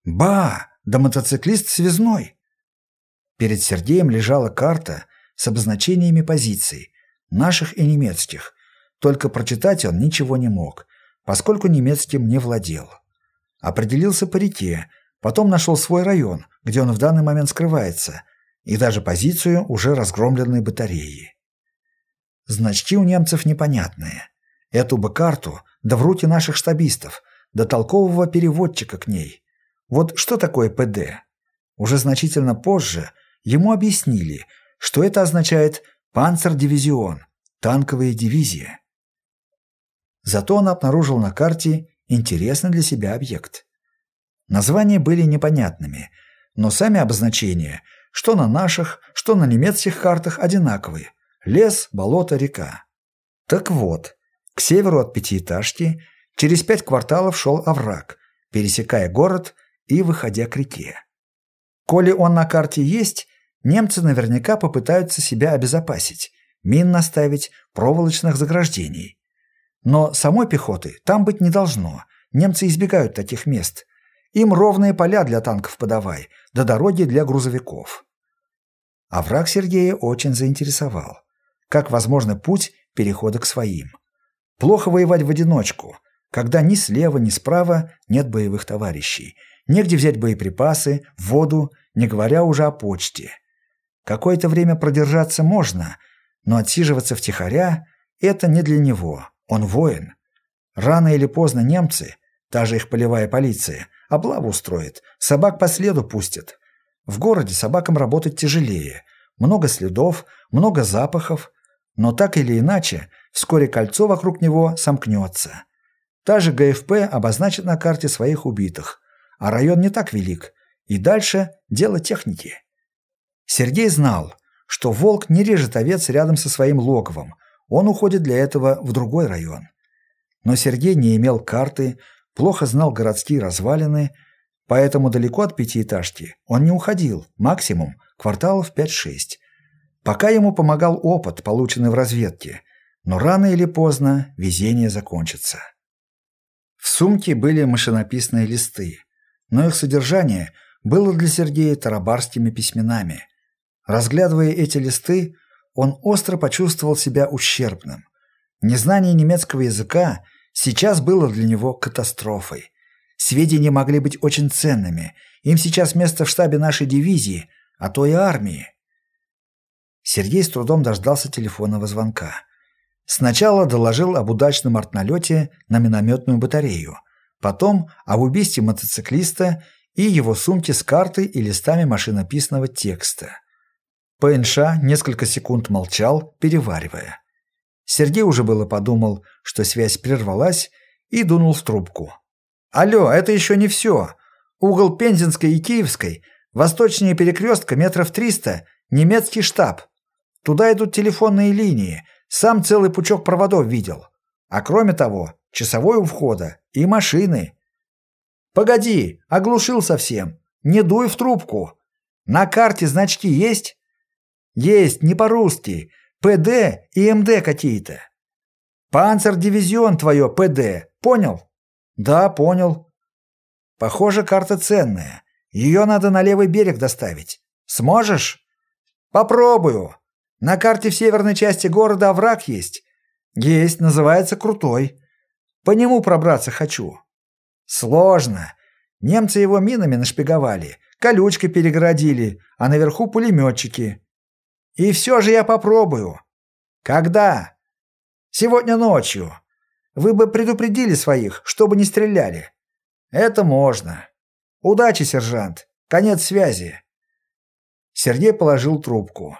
Ба, да мотоциклист связной. Перед Сергеем лежала карта с обозначениями позиций, наших и немецких. Только прочитать он ничего не мог, поскольку немецким не владел. Определился по реке, потом нашел свой район, где он в данный момент скрывается, и даже позицию уже разгромленной батареи. Значки у немцев непонятные. Эту бы карту, да в руки наших штабистов, до толкового переводчика к ней. Вот что такое ПД? Уже значительно позже ему объяснили, что это означает «панцердивизион» – танковая дивизия. Зато он обнаружил на карте интересный для себя объект. Названия были непонятными, но сами обозначения, что на наших, что на немецких картах, одинаковые – лес, болото, река. Так вот, к северу от пятиэтажки через пять кварталов шел овраг, пересекая город – и выходя к реке. Коли он на карте есть, немцы наверняка попытаются себя обезопасить, мин наставить, проволочных заграждений. Но самой пехоты там быть не должно, немцы избегают таких мест. Им ровные поля для танков подавай, до дороги для грузовиков. А враг Сергея очень заинтересовал. Как возможный путь перехода к своим. Плохо воевать в одиночку, когда ни слева, ни справа нет боевых товарищей, Негде взять боеприпасы, воду, не говоря уже о почте. Какое-то время продержаться можно, но отсиживаться втихаря – это не для него, он воин. Рано или поздно немцы, та же их полевая полиция, облаву устроит, собак по следу пустят. В городе собакам работать тяжелее, много следов, много запахов, но так или иначе, вскоре кольцо вокруг него сомкнется. Та же ГФП обозначит на карте своих убитых – а район не так велик, и дальше дело техники. Сергей знал, что волк не режет овец рядом со своим логовом, он уходит для этого в другой район. Но Сергей не имел карты, плохо знал городские развалины, поэтому далеко от пятиэтажки он не уходил, максимум кварталов 5-6. Пока ему помогал опыт, полученный в разведке, но рано или поздно везение закончится. В сумке были машинописные листы, но их содержание было для Сергея тарабарскими письменами. Разглядывая эти листы, он остро почувствовал себя ущербным. Незнание немецкого языка сейчас было для него катастрофой. Сведения могли быть очень ценными. Им сейчас место в штабе нашей дивизии, а то и армии. Сергей с трудом дождался телефонного звонка. Сначала доложил об удачном артналете на минометную батарею, потом об убийстве мотоциклиста и его сумке с картой и листами машинописного текста. ПНШ несколько секунд молчал, переваривая. Сергей уже было подумал, что связь прервалась, и дунул в трубку. «Алло, это еще не все. Угол Пензенской и Киевской, восточнее перекрестка метров триста, немецкий штаб. Туда идут телефонные линии, сам целый пучок проводов видел. А кроме того, часовой у входа и машины. Погоди, оглушил совсем. Не дуй в трубку. На карте значки есть? Есть, не по-русски. ПД и МД какие-то. Панцер-дивизион твое, ПД. Понял? Да, понял. Похоже, карта ценная. Ее надо на левый берег доставить. Сможешь? Попробую. На карте в северной части города овраг есть. Есть, называется Крутой. По нему пробраться хочу. Сложно. Немцы его минами нашпиговали, колючкой перегородили, а наверху пулеметчики. И все же я попробую. Когда? Сегодня ночью. Вы бы предупредили своих, чтобы не стреляли. Это можно. Удачи, сержант. Конец связи. Сергей положил трубку.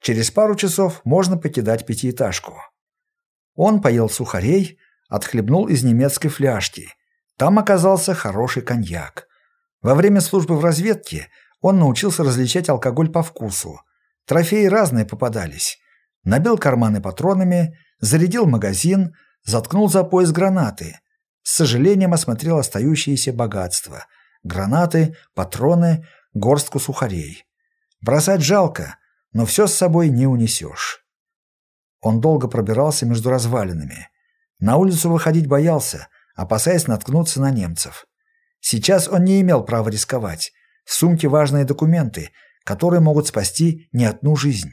Через пару часов можно покидать пятиэтажку. Он поел сухарей, отхлебнул из немецкой фляжки. Там оказался хороший коньяк. Во время службы в разведке он научился различать алкоголь по вкусу. Трофеи разные попадались. Набил карманы патронами, зарядил магазин, заткнул за пояс гранаты. С сожалением осмотрел остающиеся богатства. Гранаты, патроны, горстку сухарей. Бросать жалко, но все с собой не унесешь. Он долго пробирался между развалинами. На улицу выходить боялся, опасаясь наткнуться на немцев. Сейчас он не имел права рисковать. В сумке важные документы, которые могут спасти не одну жизнь.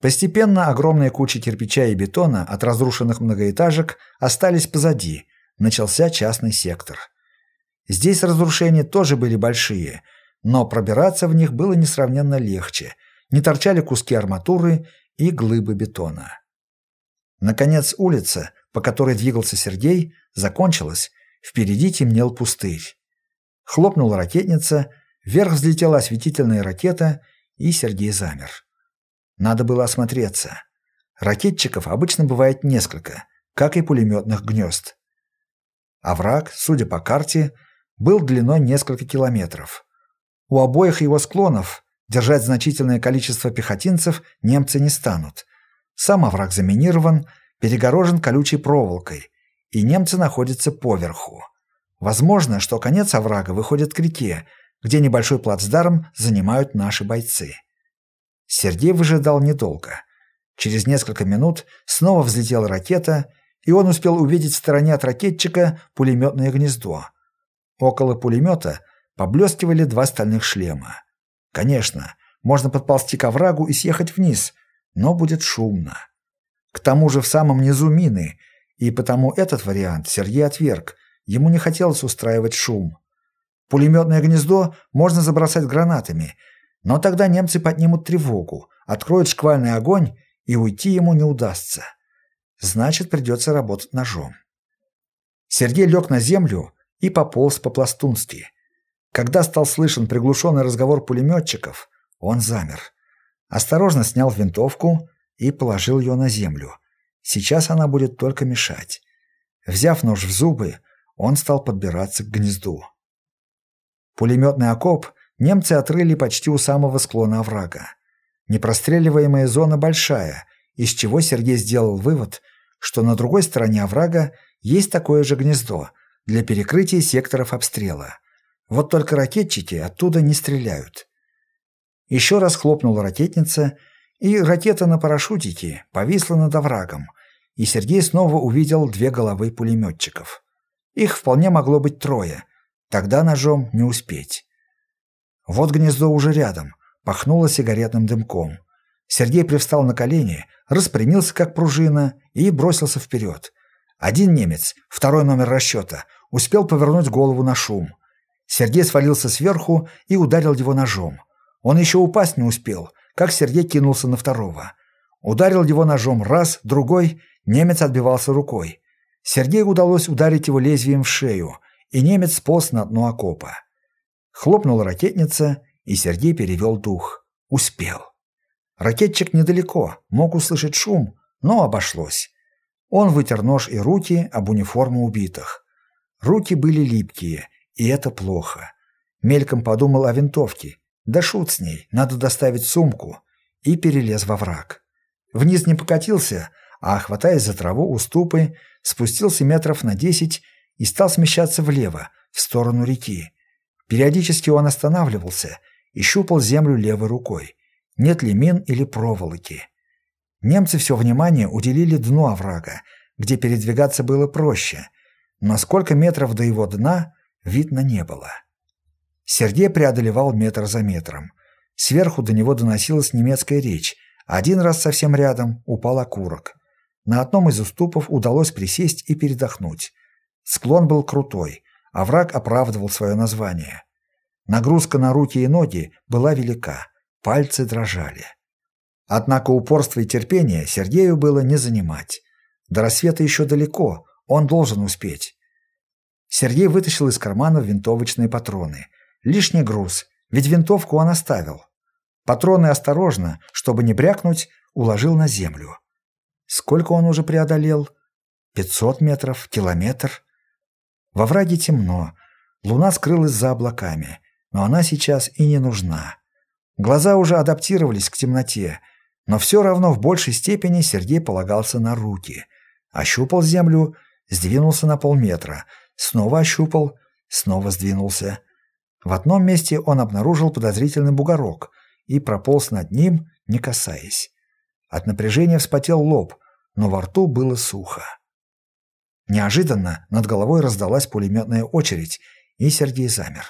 Постепенно огромные кучи кирпича и бетона от разрушенных многоэтажек остались позади. Начался частный сектор. Здесь разрушения тоже были большие, но пробираться в них было несравненно легче, не торчали куски арматуры и глыбы бетона. Наконец улица, по которой двигался Сергей, закончилась, впереди темнел пустырь. Хлопнула ракетница, вверх взлетела осветительная ракета, и Сергей замер. Надо было осмотреться. Ракетчиков обычно бывает несколько, как и пулеметных гнезд. Овраг, судя по карте, был длиной несколько километров. У обоих его склонов Держать значительное количество пехотинцев немцы не станут. Сам овраг заминирован, перегорожен колючей проволокой, и немцы находятся поверху. Возможно, что конец оврага выходит к реке, где небольшой плацдарм занимают наши бойцы. Сергей выжидал недолго. Через несколько минут снова взлетела ракета, и он успел увидеть в стороне от ракетчика пулеметное гнездо. Около пулемета поблескивали два стальных шлема. Конечно, можно подползти к оврагу и съехать вниз, но будет шумно. К тому же в самом низу мины, и потому этот вариант Сергей отверг, ему не хотелось устраивать шум. Пулеметное гнездо можно забросать гранатами, но тогда немцы поднимут тревогу, откроют шквальный огонь, и уйти ему не удастся. Значит, придется работать ножом. Сергей лег на землю и пополз по-пластунски. Когда стал слышен приглушенный разговор пулеметчиков, он замер. Осторожно снял винтовку и положил ее на землю. Сейчас она будет только мешать. Взяв нож в зубы, он стал подбираться к гнезду. Пулеметный окоп немцы отрыли почти у самого склона оврага. Непростреливаемая зона большая, из чего Сергей сделал вывод, что на другой стороне оврага есть такое же гнездо, для перекрытия секторов обстрела. Вот только ракетчики оттуда не стреляют. Еще раз хлопнула ракетница, и ракета на парашютике повисла над оврагом, и Сергей снова увидел две головы пулеметчиков. Их вполне могло быть трое, тогда ножом не успеть. Вот гнездо уже рядом, пахнуло сигаретным дымком. Сергей привстал на колени, распрямился как пружина и бросился вперед. Один немец, второй номер расчета, успел повернуть голову на шум. Сергей свалился сверху и ударил его ножом. Он еще упасть не успел, как Сергей кинулся на второго. Ударил его ножом раз, другой, немец отбивался рукой. Сергею удалось ударить его лезвием в шею, и немец сполз на дно окопа. Хлопнула ракетница, и Сергей перевел дух. Успел. Ракетчик недалеко, мог услышать шум, но обошлось. Он вытер нож и руки об униформу убитых. Руки были липкие, и это плохо. Мельком подумал о винтовке. Да шут с ней, надо доставить сумку. И перелез во враг. Вниз не покатился, а, хватаясь за траву уступы, спустился метров на десять и стал смещаться влево, в сторону реки. Периодически он останавливался и щупал землю левой рукой. Нет ли мин или проволоки? Немцы все внимание уделили дну оврага, где передвигаться было проще, но сколько метров до его дна видно не было. Сергей преодолевал метр за метром. Сверху до него доносилась немецкая речь. Один раз совсем рядом упал окурок. На одном из уступов удалось присесть и передохнуть. Склон был крутой, а враг оправдывал свое название. Нагрузка на руки и ноги была велика, пальцы дрожали. Однако упорство и терпение Сергею было не занимать. До рассвета еще далеко, он должен успеть. Сергей вытащил из кармана винтовочные патроны. Лишний груз, ведь винтовку он оставил. Патроны осторожно, чтобы не брякнуть, уложил на землю. Сколько он уже преодолел? Пятьсот метров? Километр? Во враге темно. Луна скрылась за облаками, но она сейчас и не нужна. Глаза уже адаптировались к темноте, но все равно в большей степени Сергей полагался на руки. Ощупал землю, сдвинулся на полметра, снова ощупал, снова сдвинулся. В одном месте он обнаружил подозрительный бугорок и прополз над ним, не касаясь. От напряжения вспотел лоб, но во рту было сухо. Неожиданно над головой раздалась пулеметная очередь, и Сергей замер.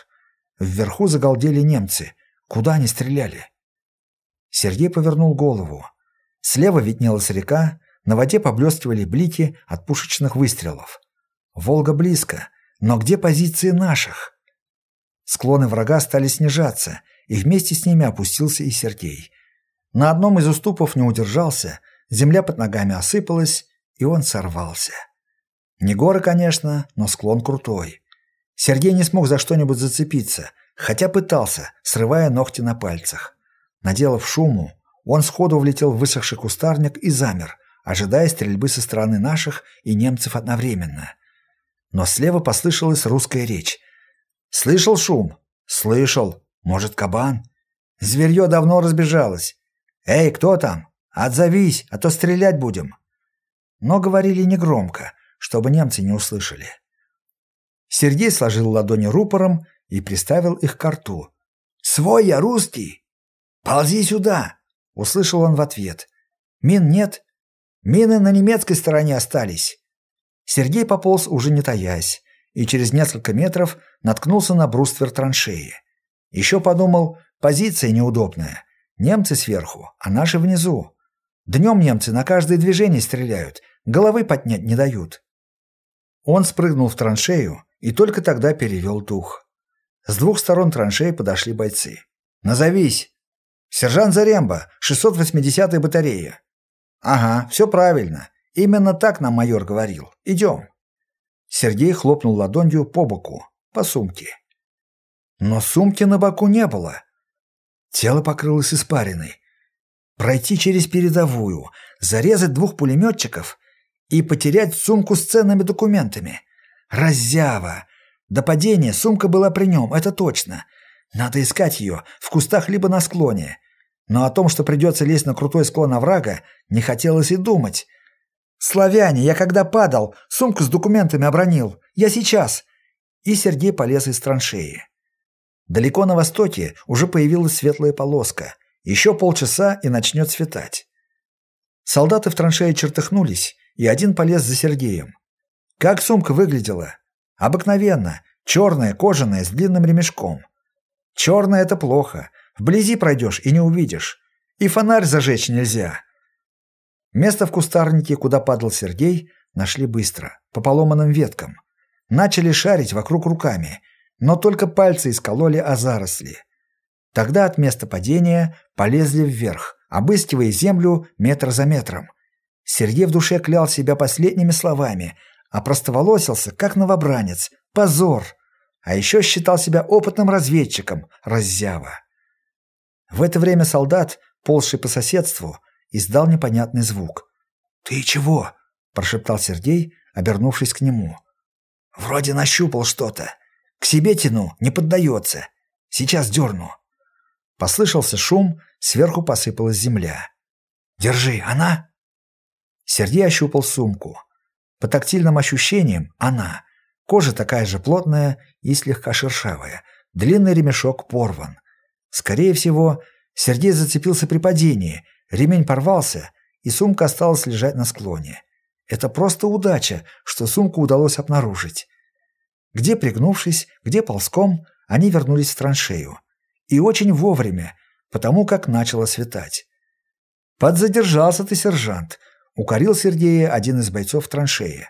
Вверху загалдели немцы. Куда они стреляли? Сергей повернул голову. Слева виднелась река, на воде поблескивали блики от пушечных выстрелов. Волга близко, но где позиции наших? Склоны врага стали снижаться, и вместе с ними опустился и Сергей. На одном из уступов не удержался, земля под ногами осыпалась, и он сорвался. Не горы, конечно, но склон крутой. Сергей не смог за что-нибудь зацепиться, хотя пытался, срывая ногти на пальцах. Наделав шуму, он сходу влетел в высохший кустарник и замер, ожидая стрельбы со стороны наших и немцев одновременно. Но слева послышалась русская речь. «Слышал шум?» «Слышал. Может, кабан?» «Зверье давно разбежалось. Эй, кто там? Отзовись, а то стрелять будем!» Но говорили негромко, чтобы немцы не услышали. Сергей сложил ладони рупором и приставил их к рту. «Свой я русский!» «Ползи сюда!» — услышал он в ответ. «Мин нет. Мины на немецкой стороне остались». Сергей пополз, уже не таясь, и через несколько метров наткнулся на бруствер траншеи. Еще подумал, позиция неудобная. Немцы сверху, а наши внизу. Днем немцы на каждое движение стреляют, головы поднять не дают. Он спрыгнул в траншею и только тогда перевел дух. С двух сторон траншеи подошли бойцы. «Назовись!» «Сержант Заремба, 680-я батарея». «Ага, все правильно. Именно так нам майор говорил. Идем». Сергей хлопнул ладонью по боку, по сумке. Но сумки на боку не было. Тело покрылось испариной. Пройти через передовую, зарезать двух пулеметчиков и потерять сумку с ценными документами. Раззява! До падения сумка была при нем, это точно. Надо искать ее в кустах либо на склоне. Но о том, что придется лезть на крутой склон оврага, не хотелось и думать. «Славяне, я когда падал, сумку с документами обронил. Я сейчас!» И Сергей полез из траншеи. Далеко на востоке уже появилась светлая полоска. Еще полчаса и начнет светать. Солдаты в траншее чертыхнулись, и один полез за Сергеем. Как сумка выглядела? Обыкновенно, черная, кожаная, с длинным ремешком. Черная – это плохо. Вблизи пройдешь и не увидишь. И фонарь зажечь нельзя. Место в кустарнике, куда падал Сергей, нашли быстро, по поломанным веткам. Начали шарить вокруг руками, но только пальцы искололи о заросли. Тогда от места падения полезли вверх, обыскивая землю метр за метром. Сергей в душе клял себя последними словами, а простоволосился, как новобранец. Позор! А еще считал себя опытным разведчиком, раззява. В это время солдат, ползший по соседству, издал непонятный звук. «Ты чего?» – прошептал Сергей, обернувшись к нему. «Вроде нащупал что-то. К себе тяну, не поддается. Сейчас дерну». Послышался шум, сверху посыпалась земля. «Держи, она?» Сергей ощупал сумку. По тактильным ощущениям она. Кожа такая же плотная и слегка шершавая. Длинный ремешок порван. Скорее всего, Сергей зацепился при падении, ремень порвался, и сумка осталась лежать на склоне. Это просто удача, что сумку удалось обнаружить. Где пригнувшись, где ползком, они вернулись в траншею. И очень вовремя, потому как начало светать. «Подзадержался ты, сержант», — укорил Сергея один из бойцов траншеи.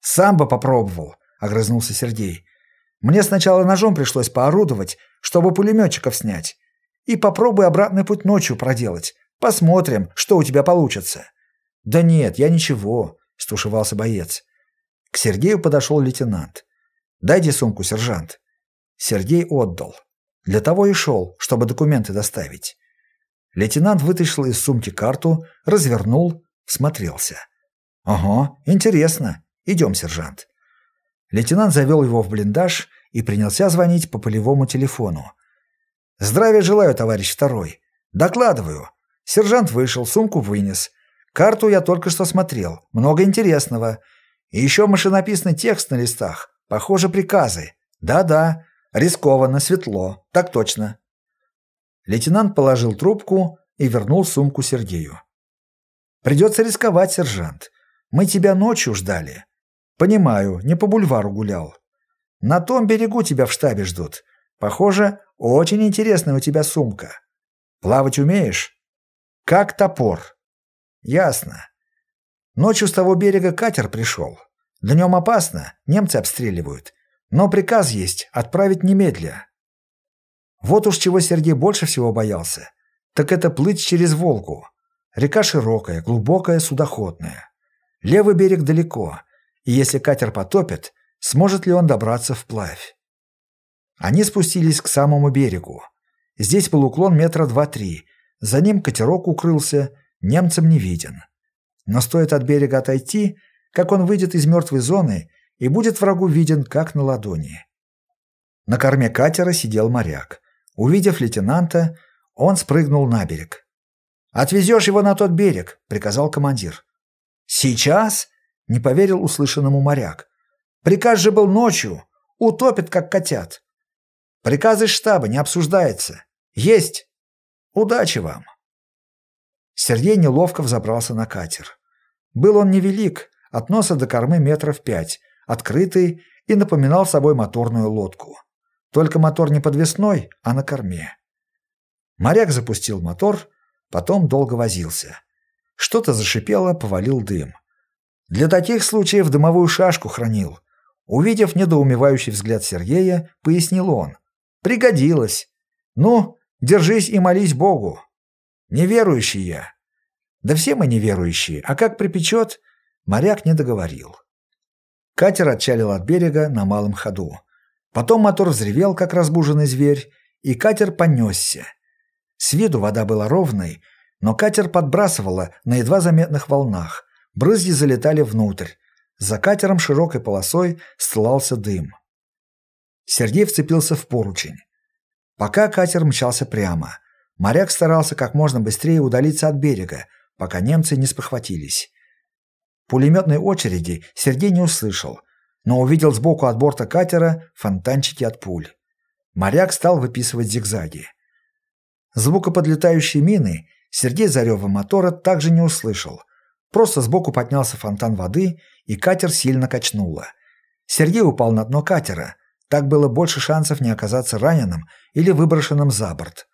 «Сам бы попробовал», — огрызнулся Сергей. «Мне сначала ножом пришлось поорудовать, чтобы пулеметчиков снять. И попробуй обратный путь ночью проделать. Посмотрим, что у тебя получится». «Да нет, я ничего», — стушевался боец. К Сергею подошел лейтенант. «Дайте сумку, сержант». Сергей отдал. Для того и шел, чтобы документы доставить. Лейтенант вытащил из сумки карту, развернул, всмотрелся. «Ага, интересно. Идем, сержант». Лейтенант завел его в блиндаж и принялся звонить по полевому телефону. «Здравия желаю, товарищ второй. Докладываю. Сержант вышел, сумку вынес. Карту я только что смотрел. Много интересного. И еще машинописный текст на листах. Похоже, приказы. Да-да. Рискованно, светло. Так точно. Лейтенант положил трубку и вернул сумку Сергею. «Придется рисковать, сержант. Мы тебя ночью ждали. Понимаю, не по бульвару гулял. На том берегу тебя в штабе ждут. Похоже, очень интересная у тебя сумка. Плавать умеешь? Как топор. Ясно. Ночью с того берега катер пришел. Днем опасно, немцы обстреливают. Но приказ есть отправить немедля. Вот уж чего Сергей больше всего боялся, так это плыть через Волгу. Река широкая, глубокая, судоходная. Левый берег далеко, и если катер потопит, сможет ли он добраться вплавь? Они спустились к самому берегу. Здесь был уклон метра два-три. За ним катерок укрылся, немцам не виден. Но стоит от берега отойти, как он выйдет из мертвой зоны и будет врагу виден, как на ладони. На корме катера сидел моряк. Увидев лейтенанта, он спрыгнул на берег. «Отвезешь его на тот берег», — приказал командир. «Сейчас?» — не поверил услышанному моряк. «Приказ же был ночью. Утопит, как котят». «Приказ из штаба не обсуждается. Есть. Удачи вам». Сергей неловко взобрался на катер. Был он невелик, от носа до кормы метров пять, открытый и напоминал собой моторную лодку. Только мотор не подвесной, а на корме. Моряк запустил мотор, потом долго возился. Что-то зашипело, повалил дым. Для таких случаев дымовую шашку хранил. Увидев недоумевающий взгляд Сергея, пояснил он. «Пригодилось. Ну, держись и молись Богу. Неверующий я». «Да все мы неверующие, а как припечет?» Моряк не договорил. Катер отчалил от берега на малом ходу. Потом мотор взревел, как разбуженный зверь, и катер понесся. С виду вода была ровной, но катер подбрасывало на едва заметных волнах. Брызги залетали внутрь. За катером широкой полосой стлался дым. Сергей вцепился в поручень. Пока катер мчался прямо, моряк старался как можно быстрее удалиться от берега, пока немцы не спохватились. Пулеметной очереди Сергей не услышал, но увидел сбоку от борта катера фонтанчики от пуль. Моряк стал выписывать зигзаги. Звука подлетающей мины Сергей Зарева мотора также не услышал. Просто сбоку поднялся фонтан воды, и катер сильно качнуло. Сергей упал на дно катера. Так было больше шансов не оказаться раненым или выброшенным за борт.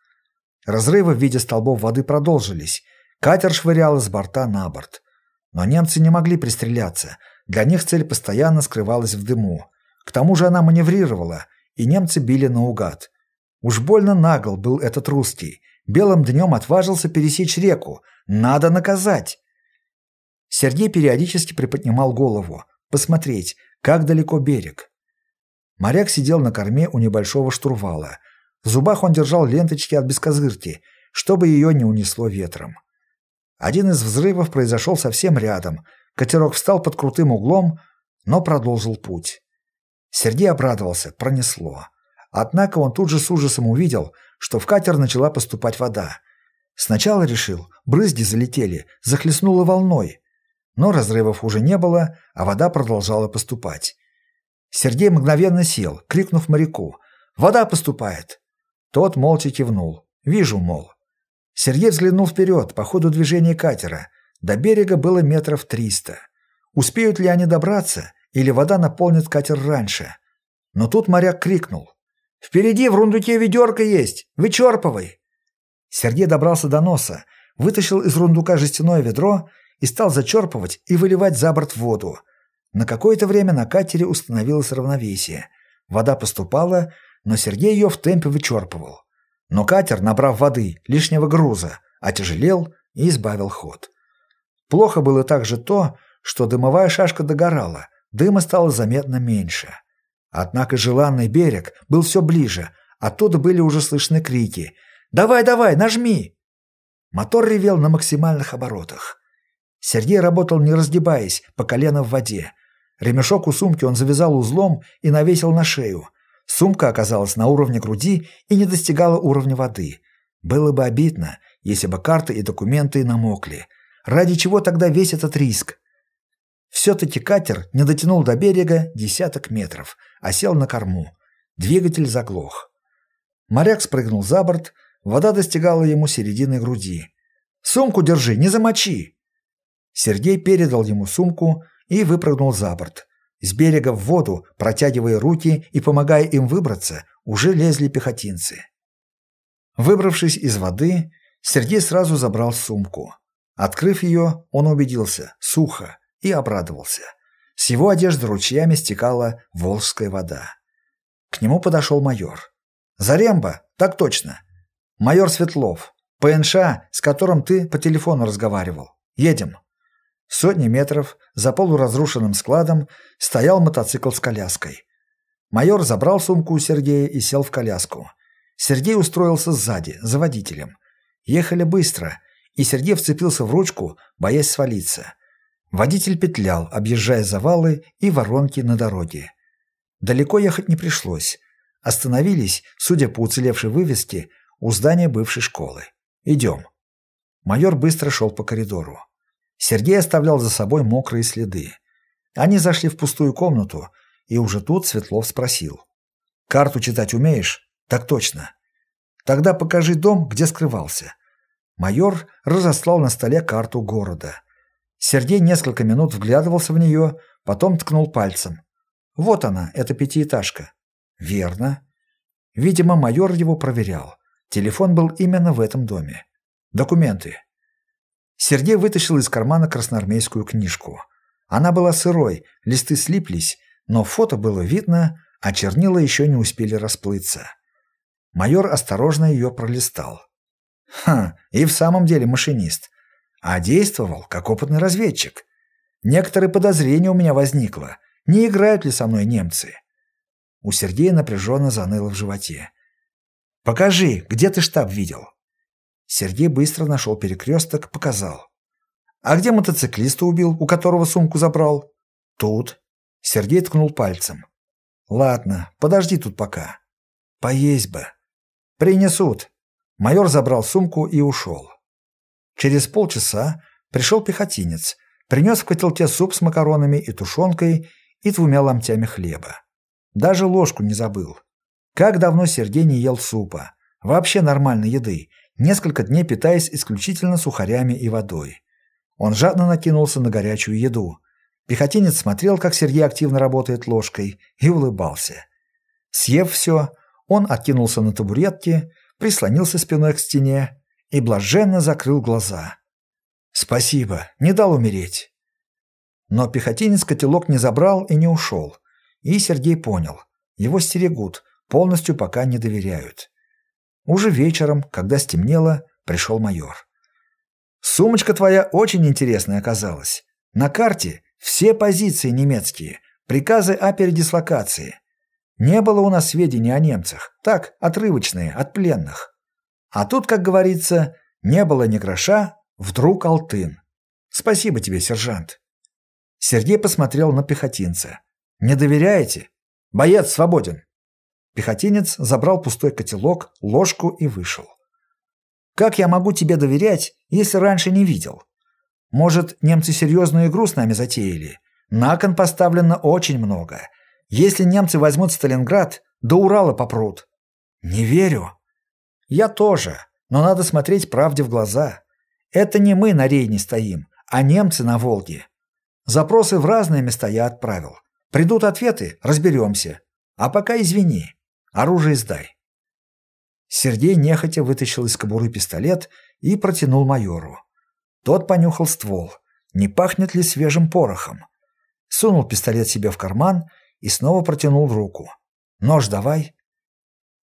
Разрывы в виде столбов воды продолжились. Катер швырял из борта на борт. Но немцы не могли пристреляться. Для них цель постоянно скрывалась в дыму. К тому же она маневрировала, и немцы били наугад. Уж больно нагл был этот русский. Белым днем отважился пересечь реку. Надо наказать. Сергей периодически приподнимал голову, посмотреть, как далеко берег. Моряк сидел на корме у небольшого штурвала. В зубах он держал ленточки от бескозырки, чтобы ее не унесло ветром. Один из взрывов произошел совсем рядом. Катерок встал под крутым углом, но продолжил путь. Сергей обрадовался, пронесло. Однако он тут же с ужасом увидел, что в катер начала поступать вода. Сначала решил, брызги залетели, захлестнуло волной. Но разрывов уже не было, а вода продолжала поступать. Сергей мгновенно сел, крикнув моряку «Вода поступает!». Тот молча кивнул. «Вижу, мол». Сергей взглянул вперед по ходу движения катера. До берега было метров триста. Успеют ли они добраться, или вода наполнит катер раньше? Но тут моряк крикнул. «Впереди в рундуке ведерко есть! Вычерпывай!» Сергей добрался до носа, вытащил из рундука жестяное ведро и стал зачерпывать и выливать за борт воду. На какое-то время на катере установилось равновесие. Вода поступала, но Сергей ее в темпе вычерпывал. Но катер, набрав воды, лишнего груза, отяжелел и избавил ход. Плохо было также то, что дымовая шашка догорала, дыма стало заметно меньше. Однако желанный берег был все ближе, оттуда были уже слышны крики «Давай, давай, нажми!». Мотор ревел на максимальных оборотах. Сергей работал не раздеваясь, по колено в воде. Ремешок у сумки он завязал узлом и навесил на шею – Сумка оказалась на уровне груди и не достигала уровня воды. Было бы обидно, если бы карты и документы намокли. Ради чего тогда весь этот риск? Все-таки катер не дотянул до берега десяток метров, а сел на корму. Двигатель заглох. Моряк спрыгнул за борт, вода достигала ему середины груди. «Сумку держи, не замочи!» Сергей передал ему сумку и выпрыгнул за борт. С берега в воду, протягивая руки и помогая им выбраться, уже лезли пехотинцы. Выбравшись из воды, Сергей сразу забрал сумку. Открыв ее, он убедился – сухо, и обрадовался. С его одежды ручьями стекала волжская вода. К нему подошел майор. «Заремба, так точно. Майор Светлов, ПНШ, с которым ты по телефону разговаривал. Едем». Сотни метров за полуразрушенным складом стоял мотоцикл с коляской. Майор забрал сумку у Сергея и сел в коляску. Сергей устроился сзади, за водителем. Ехали быстро, и Сергей вцепился в ручку, боясь свалиться. Водитель петлял, объезжая завалы и воронки на дороге. Далеко ехать не пришлось. Остановились, судя по уцелевшей вывеске, у здания бывшей школы. «Идем». Майор быстро шел по коридору. Сергей оставлял за собой мокрые следы. Они зашли в пустую комнату, и уже тут Светлов спросил. «Карту читать умеешь?» «Так точно». «Тогда покажи дом, где скрывался». Майор разослал на столе карту города. Сергей несколько минут вглядывался в нее, потом ткнул пальцем. «Вот она, эта пятиэтажка». «Верно». Видимо, майор его проверял. Телефон был именно в этом доме. «Документы». Сергей вытащил из кармана красноармейскую книжку. Она была сырой, листы слиплись, но фото было видно, а чернила еще не успели расплыться. Майор осторожно ее пролистал. Ха, и в самом деле машинист. А действовал, как опытный разведчик. Некоторые подозрения у меня возникло. Не играют ли со мной немцы? У Сергея напряженно заныло в животе. «Покажи, где ты штаб видел?» Сергей быстро нашел перекресток, показал. «А где мотоциклиста убил, у которого сумку забрал?» «Тут». Сергей ткнул пальцем. «Ладно, подожди тут пока. Поесть бы». «Принесут». Майор забрал сумку и ушел. Через полчаса пришел пехотинец. Принес в котелке суп с макаронами и тушенкой и двумя ломтями хлеба. Даже ложку не забыл. Как давно Сергей не ел супа, вообще нормальной еды, несколько дней питаясь исключительно сухарями и водой. Он жадно накинулся на горячую еду. Пехотинец смотрел, как Сергей активно работает ложкой, и улыбался. Съев все, он откинулся на табуретке, прислонился спиной к стене и блаженно закрыл глаза. «Спасибо, не дал умереть». Но пехотинец котелок не забрал и не ушел. И Сергей понял, его стерегут, полностью пока не доверяют. Уже вечером, когда стемнело, пришел майор. «Сумочка твоя очень интересная оказалась. На карте все позиции немецкие, приказы о передислокации. Не было у нас сведений о немцах, так, отрывочные, от пленных. А тут, как говорится, не было ни гроша, вдруг алтын. Спасибо тебе, сержант». Сергей посмотрел на пехотинца. «Не доверяете? Боец свободен!» Пехотинец забрал пустой котелок, ложку и вышел. «Как я могу тебе доверять, если раньше не видел? Может, немцы серьезную игру с нами затеяли? На кон поставлено очень много. Если немцы возьмут Сталинград, до Урала попрут». «Не верю». «Я тоже, но надо смотреть правде в глаза. Это не мы на Рейне стоим, а немцы на Волге. Запросы в разные места я отправил. Придут ответы, разберемся. А пока извини. Оружие сдай. Сергей нехотя вытащил из кобуры пистолет и протянул майору. Тот понюхал ствол. Не пахнет ли свежим порохом? Сунул пистолет себе в карман и снова протянул руку. «Нож давай».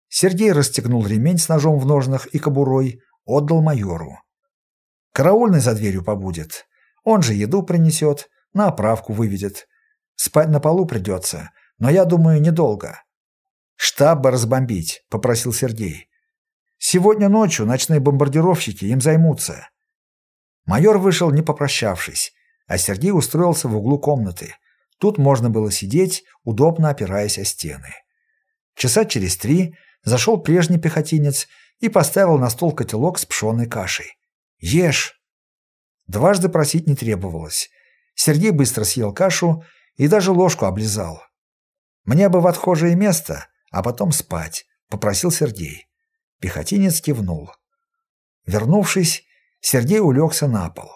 Сергей расстегнул ремень с ножом в ножнах и кобурой, отдал майору. «Караульный за дверью побудет. Он же еду принесет, на оправку выведет. Спать на полу придется, но я думаю, недолго. Штаб бы разбомбить, попросил Сергей. Сегодня ночью ночные бомбардировщики им займутся. Майор вышел, не попрощавшись, а Сергей устроился в углу комнаты. Тут можно было сидеть, удобно опираясь о стены. Часа через три зашел прежний пехотинец и поставил на стол котелок с пшеной кашей. «Ешь!» Дважды просить не требовалось. Сергей быстро съел кашу и даже ложку облизал. «Мне бы в отхожее место, а потом спать», — попросил Сергей. Пехотинец кивнул. Вернувшись, Сергей улегся на пол.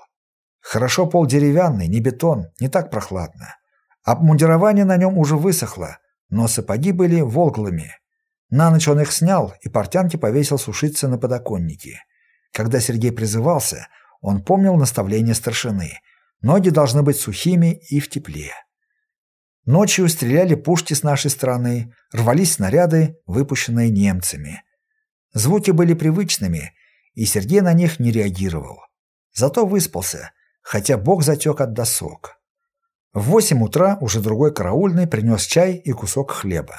Хорошо пол деревянный, не бетон, не так прохладно. Обмундирование на нем уже высохло, но сапоги были волглыми. На ночь он их снял и портянки повесил сушиться на подоконнике. Когда Сергей призывался, он помнил наставление старшины. Ноги должны быть сухими и в тепле. Ночью стреляли пушки с нашей стороны, рвались снаряды, выпущенные немцами. Звуки были привычными, и Сергей на них не реагировал. Зато выспался, хотя бог затек от досок. В восемь утра уже другой караульный принес чай и кусок хлеба.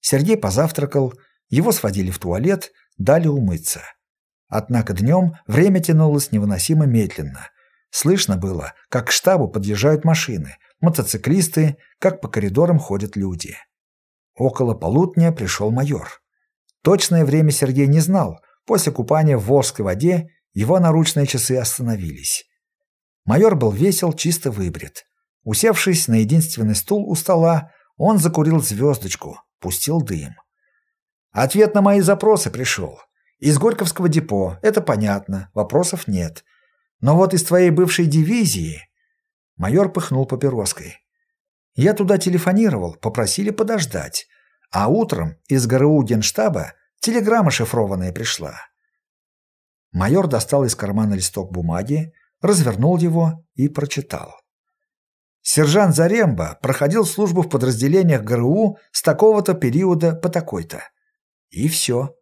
Сергей позавтракал, его сводили в туалет, дали умыться. Однако днем время тянулось невыносимо медленно. Слышно было, как к штабу подъезжают машины – мотоциклисты, как по коридорам ходят люди. Около полудня пришел майор. Точное время Сергей не знал. После купания в Волжской воде его наручные часы остановились. Майор был весел, чисто выбрит. Усевшись на единственный стул у стола, он закурил звездочку, пустил дым. Ответ на мои запросы пришел. Из Горьковского депо, это понятно, вопросов нет. Но вот из твоей бывшей дивизии Майор пыхнул папироской. Я туда телефонировал, попросили подождать. А утром из ГРУ Генштаба телеграмма шифрованная пришла. Майор достал из кармана листок бумаги, развернул его и прочитал. Сержант Заремба проходил службу в подразделениях ГРУ с такого-то периода по такой-то. И все.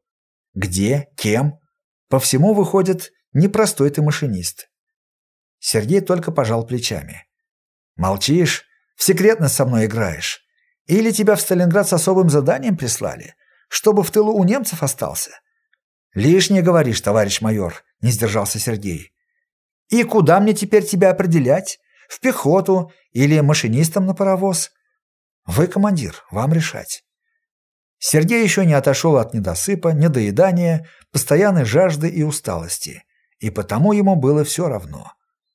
Где? Кем? По всему выходит, непростой ты машинист. Сергей только пожал плечами. Молчишь? В секретность со мной играешь? Или тебя в Сталинград с особым заданием прислали? Чтобы в тылу у немцев остался? Лишнее говоришь, товарищ майор, не сдержался Сергей. И куда мне теперь тебя определять? В пехоту или машинистом на паровоз? Вы командир, вам решать. Сергей еще не отошел от недосыпа, недоедания, постоянной жажды и усталости, и потому ему было все равно.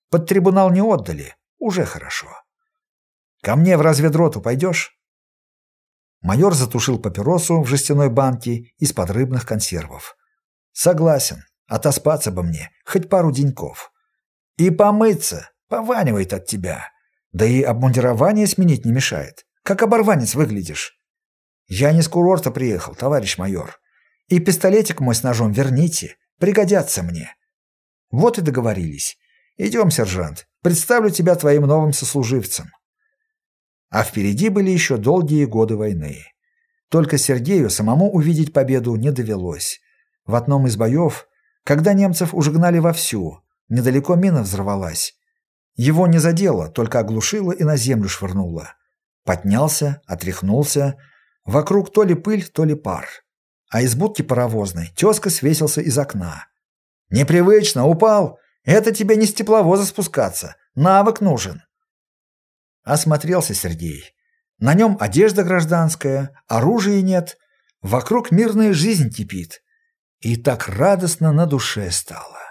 Под трибунал не отдали, Уже хорошо. Ко мне в разведроту пойдешь? Майор затушил папиросу в жестяной банке из-под рыбных консервов. Согласен, отоспаться бы мне, хоть пару деньков. И помыться, пованивает от тебя. Да и обмундирование сменить не мешает. Как оборванец выглядишь. Я не с курорта приехал, товарищ майор. И пистолетик мой с ножом верните, пригодятся мне. Вот и договорились. Идем, сержант, представлю тебя твоим новым сослуживцам. А впереди были еще долгие годы войны. Только Сергею самому увидеть победу не довелось. В одном из боев, когда немцев уже гнали вовсю, недалеко мина взорвалась. Его не задело, только оглушило и на землю швырнуло. Поднялся, отряхнулся. Вокруг то ли пыль, то ли пар. А из будки паровозной тезка свесился из окна. «Непривычно, упал! Это тебе не с тепловоза спускаться. Навык нужен!» Осмотрелся Сергей. На нем одежда гражданская, оружия нет, вокруг мирная жизнь кипит. И так радостно на душе стало.